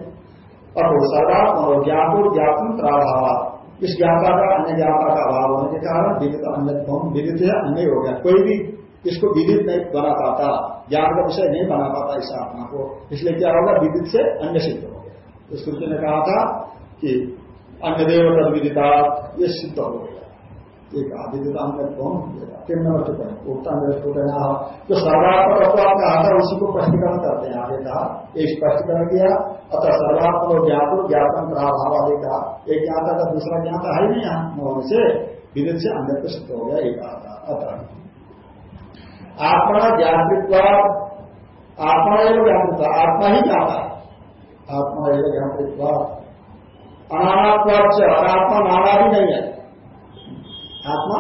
और सर्वात्म ज्ञातो ज्ञापन प्राभाव। इस ज्ञाता का, अन्य ज्ञाता का अभाव होने के कारण विदित अन्य, विदित है, अन्य हो गया। कोई भी इसको विदित नहीं बना पाता। ज्ञान का विषय नहीं बना पाता इस आत्मा को। इसलिए क्या होगा? विदित से अन्य सिद्ध हो तो श्रुति ने कहा था कि अन्य देव तद विदिता ये सिद्ध हो गया। एक आदिता में कौन तीन नंबर से पढ़े उत्तर में जो सर्वात्मक अपवाद कहा था उसी को स्पष्टीकरण करते हैं। आगे कहा, एक स्पष्टीकरण किया, अतः सर्वात्मक ज्ञात ज्ञापन प्राभाव आगे कहा, एक ज्ञाता का दूसरा ज्ञाता है नहीं यहाँ होने से, विदित से अन्य सिद्ध हो गया, एक था अतः आत्मा ज्ञातृत्व आत्मा एवं ज्ञातृत्व, आत्मा ही ज्ञाता है। आत्मा एक अनात्मा अनात्मा नाना भी नहीं है। आत्मा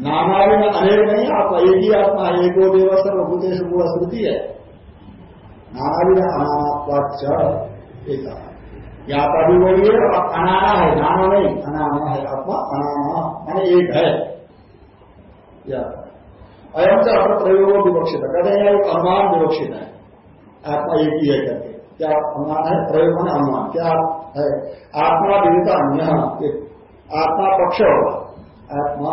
नाना भी ना अनेक नहीं आत्मा एक ही आत्मा है, एक देव सर्वभूतेश पूरा श्रुति है। नाना भी ना अनात्मा एक ज्ञाता भी वही है अनाना है, नाना नहीं, अनाना है आत्मा, अनाना मैंने एक है। अयम से अपना प्रयोग विवक्षित है कहते हैं अनुमान विवक्षित है। आत्मा एक ही है कहते क्या अनुमान है? प्रयोग में अनुमान क्या है? आत्मा विदित अन्य। आत्मा पक्ष होगा। आत्मा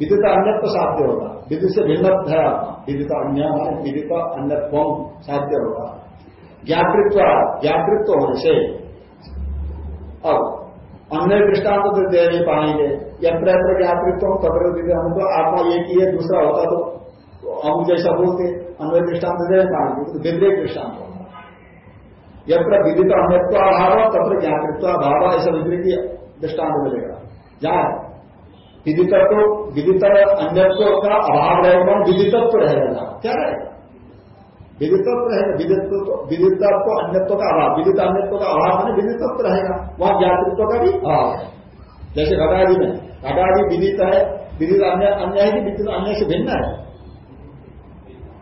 विदित अन्य तो साध्य होगा। विधि से भिन्न है आत्मा। विदित अन्य है विदित अन्य साध्य होगा। ज्ञातृत्व ज्ञातृत्व होने से अब अन्य दृष्टांत तो दे नहीं पाएँगे। यत्र यत्र ज्ञातृत्व तत्र हमको आत्मा एक ही है, दूसरा होता तो हम जैसा बोलते, अन्य दृष्टांत दे नहीं पाएँगे। तो विद्रेक दृष्टांत होगा। यत्र विदित अमृत्वाभाव तत्र ज्ञातृत्वाभाव ऐसा विपरीत दृष्टांत मिलेगा। जहाँ विदितत्व, विदित अन्यत्व का अभाव रहेगा विदितत्व रहेगा क्या रहेगा विदितत्व रहेगा विदित्व विदितत्व अन्यत्व का अभाव। विदित अन्यत्व का अभाव मैंने विदितत्व रहेगा। वहाँ ज्ञातृत्व का भी अभाव है। जैसे घटादी में, घटादी विदित है, विदित अन्य अन्य है कि विदित अन्य से भिन्न है?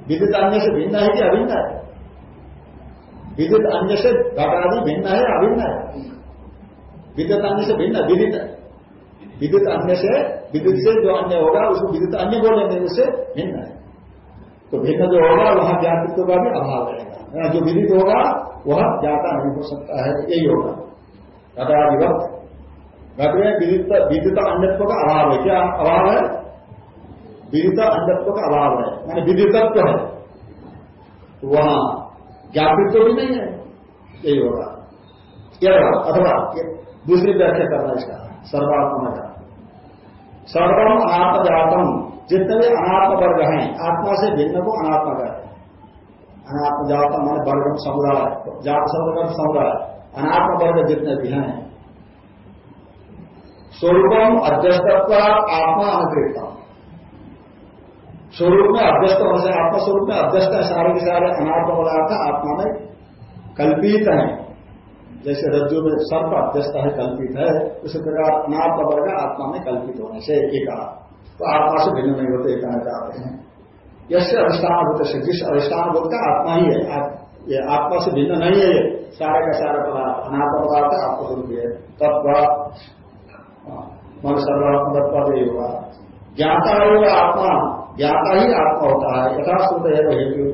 विदित अन्य से भिन्न है कि अभिन्न है? विदित अन्य से घटादि भिन्न है, अभिन्न है। विद्युत अन्य से भिन्न, विदित। विद्युत अन्य से, विद्युत से जो अन्य होगा उसको विद्युत अन्य बोलेंगे उससे भिन्न है। तो भिन्न जो होगा, वहाँ ज्ञातित्व का भी अभाव रहेगा। जो विदित होगा, वह ज्ञाता नहीं हो सकता है, यही होगा। घटाधिवत घट में विदित अन्यत्व का अभाव है। क्या अभाव है? विदित अन्यत्व का अभाव है। मानी विदितत्व है। वहाँ ज्ञापित्व भी नहीं है। यही होगा। यह अथवा दूसरी व्याख्या करना इसका, सर्वात्मा का सर्वम आत्मजातम, जितने भी अनात्म वर्ग हैं, आत्मा से भिन्न को अनात्मा कहते अनात्म जातम मान वर्ग समुदाय, जात समुदाय समुदाय। अनात्म वर्ग जितने भी हैं। स्वरूपम अध्यस्तत्व आत्मा अनुकृतम स्वरूप में अध्यस्त होने से आत्मा स्वरूप में अध्यस्त है सारे के सारे अनात्म पदार्थ आत्मा में कल्पित है। जैसे रज्जु में सर्प अध्यस्त है कल्पित है उसी प्रकार अनात्म वर्ग आत्मा में कल्पित होने से एक तो आत्मा से भिन्न नहीं होते कहना चाहते हैं। यश अधिष्ठान होते से जिस अधिष्ठान भूत का आत्मा ही है ये आत्मा से भिन्न नहीं है सारे का सारा पदार्थ अनात्म पदार्थ आत्मस्वरूप है तत्व हाँ, मन सर्वात्म तत्व होगा। ज्ञाता होगा आत्मा। ज्ञाता ही आत्मा होता है। यथाश्रुत है वह हेतु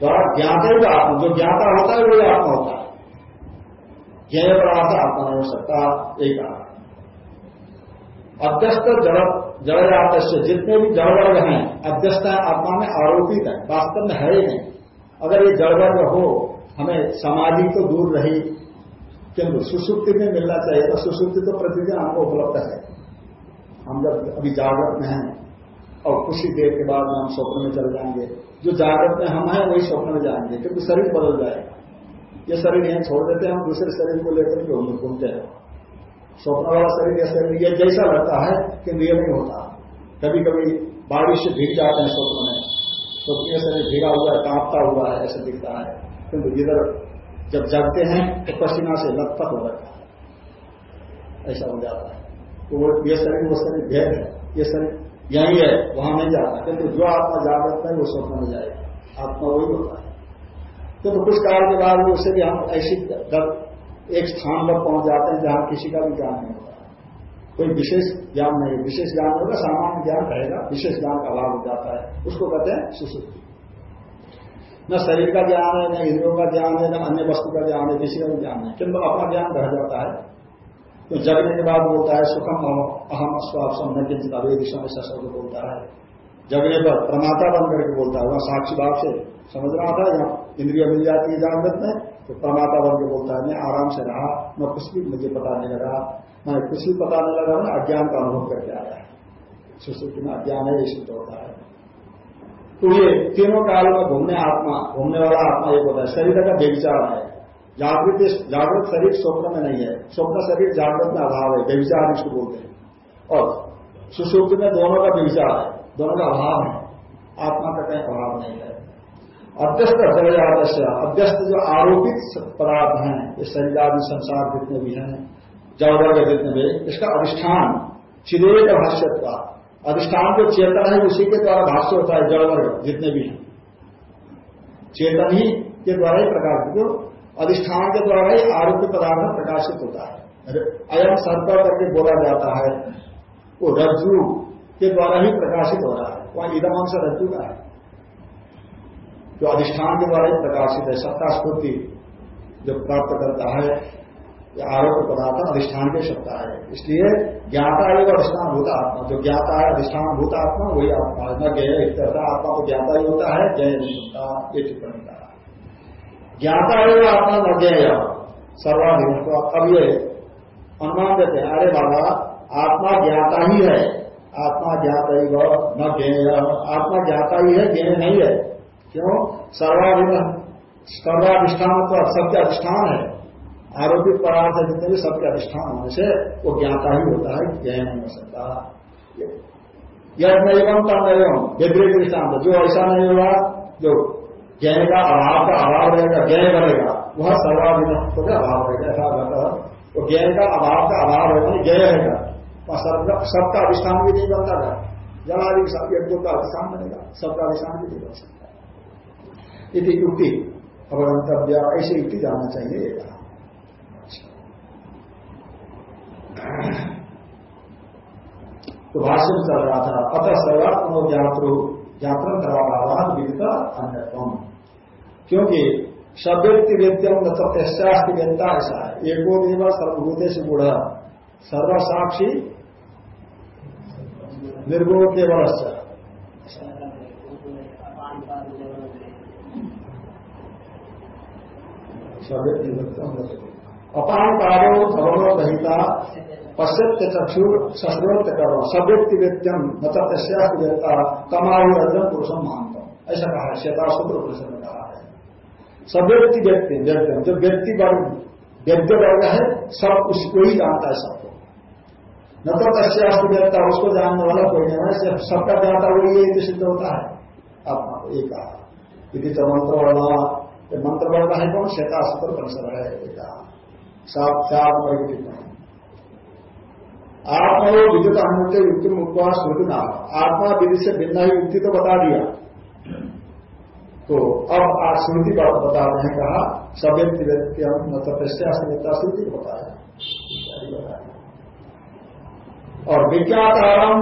तो ज्ञाते ही आत्मा, जो ज्ञाता होता है, वही आत्मा होता है। ज्ञ पदार्थ आत्मा नहीं हो सकता यही कहा अध्यस्त जड़ जड़जात से जितने भी जड़वर्ग हैं, अध्यस्त आत्मा में आरोपित है, वास्तव में है ही नहीं। अगर ये जड़वर्ग हो, हमें सामाजिक तो दूर रही, किंतु सुसुप्ति में मिलना चाहिए तो सुसुप्ति तो प्रतिदिन हमको उपलब्ध है। हम जब अभी जागृत में हैं और कुछ ही देर के बाद हम स्वप्न में चले जाएँगे, जो जागृत में हम हैं, वही स्वप्न में जाएँगे, क्योंकि शरीर बदल जाएगा। ये शरीर यहाँ छोड़ देते हैं, हम दूसरे शरीर को लेकर के हम घूमते हैं। स्वप्न वाला शरीर या शरीर यह जैसा लगता है कि ये नहीं होता। कभी कभी बारिश से भीग जाते हैं स्वप्न में स्वप्न शरीर भीगा हुआ है, कांपता हुआ है, ऐसा दिखता है। किंतु इधर जब जगते हैं तो पसीना से लथपथ हो रखा है। ऐसा हो जाता है। तो ये शरीर, वो शरीर भेद है। ये शरीर यही है, वहाँ नहीं जाता। किंतु जो आत्मा जागृत है, वो स्वप्न में जाएगा। आत्मा वही होता है। किंतु कुछ काल के बाद उससे भी हम ऐसी एक स्थान पर पहुँच जाते हैं जहाँ किसी का भी ज्ञान नहीं होता। कोई विशेष ज्ञान नहीं विशेष ज्ञान होगा, सामान्य ज्ञान रहेगा। विशेष ज्ञान का अभाव हो जाता है। उसको कहते हैं सुसुप्ति न शरीर का ज्ञान है, न इंद्रियों का ज्ञान है, न अन्य वस्तु का ज्ञान है, किसी का भी ज्ञान है। किंतु अपना ज्ञान रह जाता है। तो जगने के बाद बोलता है, सुखम अहम न किंचित अवेदिशम ऐसा शब्द बोलता है जगने पर प्रमाता बन करके बोलता है, वहाँ साक्षी भाव से समझ रहा था जहाँ इंद्रिया मिल जाती है जागृत में तो प्रमाता बन के बोलता है, मैं आराम से रहा मैं कुछ भी मुझे पता नहीं लगा मैं कुछ भी पता नहीं लगा मैं अज्ञान का अनुभव करके आया है। सुश्रुति में अज्ञान है, ये सिद्ध होता है। तो ये तीनों कालों में घूमने आत्मा, घूमने वाला आत्मा एक होता है, शरीर का बेविचार है। जागृत जागृत शरीर स्वप्न में नहीं है। स्वप्न शरीर जागृत में अभाव है व्यविचार इसको बोलते हैं। और सुसुप्त में दोनों का व्यविचार है, दोनों का अभाव है। आत्मा का कहीं अभाव नहीं है। अध्यस्त जलजात अध्यस्त जो आरोपित पदार्थ हैं, ये शरीर आदि संसार जितने भी हैं जड़वर्ग जितने भी, इसका अधिष्ठान चिदेक भाष्यत्व। अधिष्ठान जो चेतन है, उसी के द्वारा भाष्य होता है जड़वर्ग जितने भी हैं। चेतन ही के द्वारा ही प्रकाश जो अधिष्ठान के द्वारा ही आरोग्य पदार्थ प्रकाशित होता है। अयम सर्प करके बोला जाता है, वो रज्जु के द्वारा ही प्रकाशित हो रहा है। वहाँ अंश रज्जु का है। जो अधिष्ठान के द्वारा ही प्रकाशित है, सत्ता स्फूर्ति जो प्राप्त करता है, ये आरोग्य पदार्थ अधिष्ठान के सत्ता है। इसलिए ज्ञाता है वो अधिष्ठान भूत आत्मा। जो ज्ञाता है, अधिष्ठान भूत आत्मा, वही आत्मा ज्ञ आत्मा को ज्ञाता ही होता है जय नहीं होता ये टिप्पणी का ज्ञाता है वो आत्मा न ज्ञेय सर्वाधिक अब ये अनुमान देते हैं अरे बाबा, आत्मा ज्ञाता ही। है आत्मा ज्ञाता ही वह न ज्ञेय। आत्मा ज्ञाता ही है ज्ञेय नहीं है। क्यों? सर्वाधिक सर्वाधिष्ठान तो सत्य अधिष्ठान है। आरोपित पदार्थ जितने भी सबके अधिष्ठान होने से वो ज्ञाता ही होता है ज्ञान नहीं हो सकता। यह नैवम का नैवम व्यतिरिक दृष्टांत जो ऐसा नहीं होगा जो ज्ञान का अभाव का अभाव रहेगा, ज्ञान बनेगा। वह सर्वाधिक का अभाव रहेगा, ऐसा रहता वो ज्ञान का अभाव का अभाव रहेगा ज्ञान रहेगा। सबका अधिष्ठान भी नहीं बनता है जनादि यज्ञों का अधिष्ठान बनेगा, सबका अधिष्ठान भी नहीं बन सकता। यदि युक्ति अवगंतव्य ऐसी युक्ति जानना चाहिए तो भाष्य चल रहा था, अतः सर्वात्म जातृ जातरम धर्माभावान विदिता अन्यतम क्योंकि सव्यक्ति वेद्यम न तस्यास्ति वेदता ऐसा है। एको देव सर्वभूते से गुण। सर्वसाक्षी निर्गुण केवल अपान कालो धर्मो दहिता पश्चिम चक्षु सश्रोत करो सव्यक्ति व्यक्तिम न तस्यास्ता कमाऊ अर्जन पुरुषम मानता। ऐसा कहा है श्वेताशुद्र पुरुष ने कहा है। सव्यक्ति व्यक्ति व्यक्ति जो व्यक्ति वर्ग व्यक्ति वर्ग है, सब उसको ही जानता है सबको। न तो कश्यास्त व्यक्ता, उसको जानने वाला कोई नहीं है। सबका जानता हुआ ये तो सिद्ध होता है। अब एक कहा तो मंत्र वर्णा। मंत्र वर्णा है कौन? श्वेता सूत्र परिसर है साक्षात आत्मा विद्युत अनुमति युक्ति मुक्ता श्रुति आत्मा विधि से भिन्न ही, युक्ति तो बता दिया। तो अब आज श्रुति बता रहे हैं, कहा सव्यक्ति व्यक्ति हम न तो प्रश्न श्रुति को बताया और विज्ञातारम,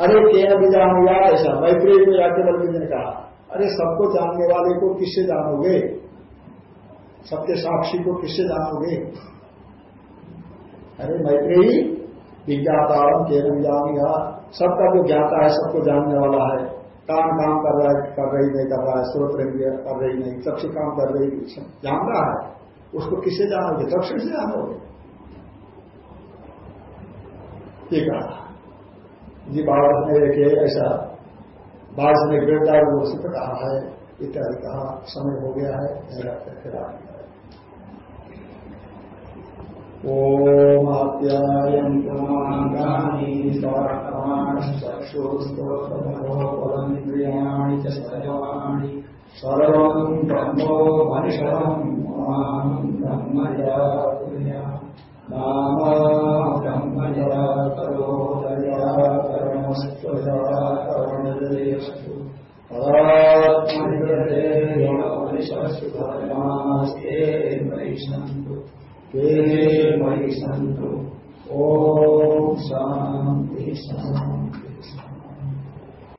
अरे केन विजान याद ऐसा मैत्री को याज्ञवल्क ने कहा, अरे सबको जानने वाले को किससे जानोगे? सबके साक्षी को किससे जानोगे? अरे मैत्री विज्ञातारम, केन विजान या, सबका जो ज्ञाता है, सबको जानने वाला है। काम काम कर रहा है, कर रही नहीं, कर रहा है, स्रोत कर रही नहीं चक्षु काम कर रही जान रहा है। उसको किससे जानोगे? चक्षु से जानोगे? ये कहा। जी बाबा ने एक ऐसा बाढ़ ने गिरफ़्तार घोषित कहा है, इत्यादि कहा। समय हो गया है फिर ओमाप्यायन्त्यानि चक्षुस्तोत्रमोपलमिन्द्रियाणि च सर्वाणि सर्वम् ब्रह्मो मनिषरम् ब्रह्मया ब्रह्मया करोदया कर्मस्त्वया ते मयि सन्तु ॐ शान्ति शान्ति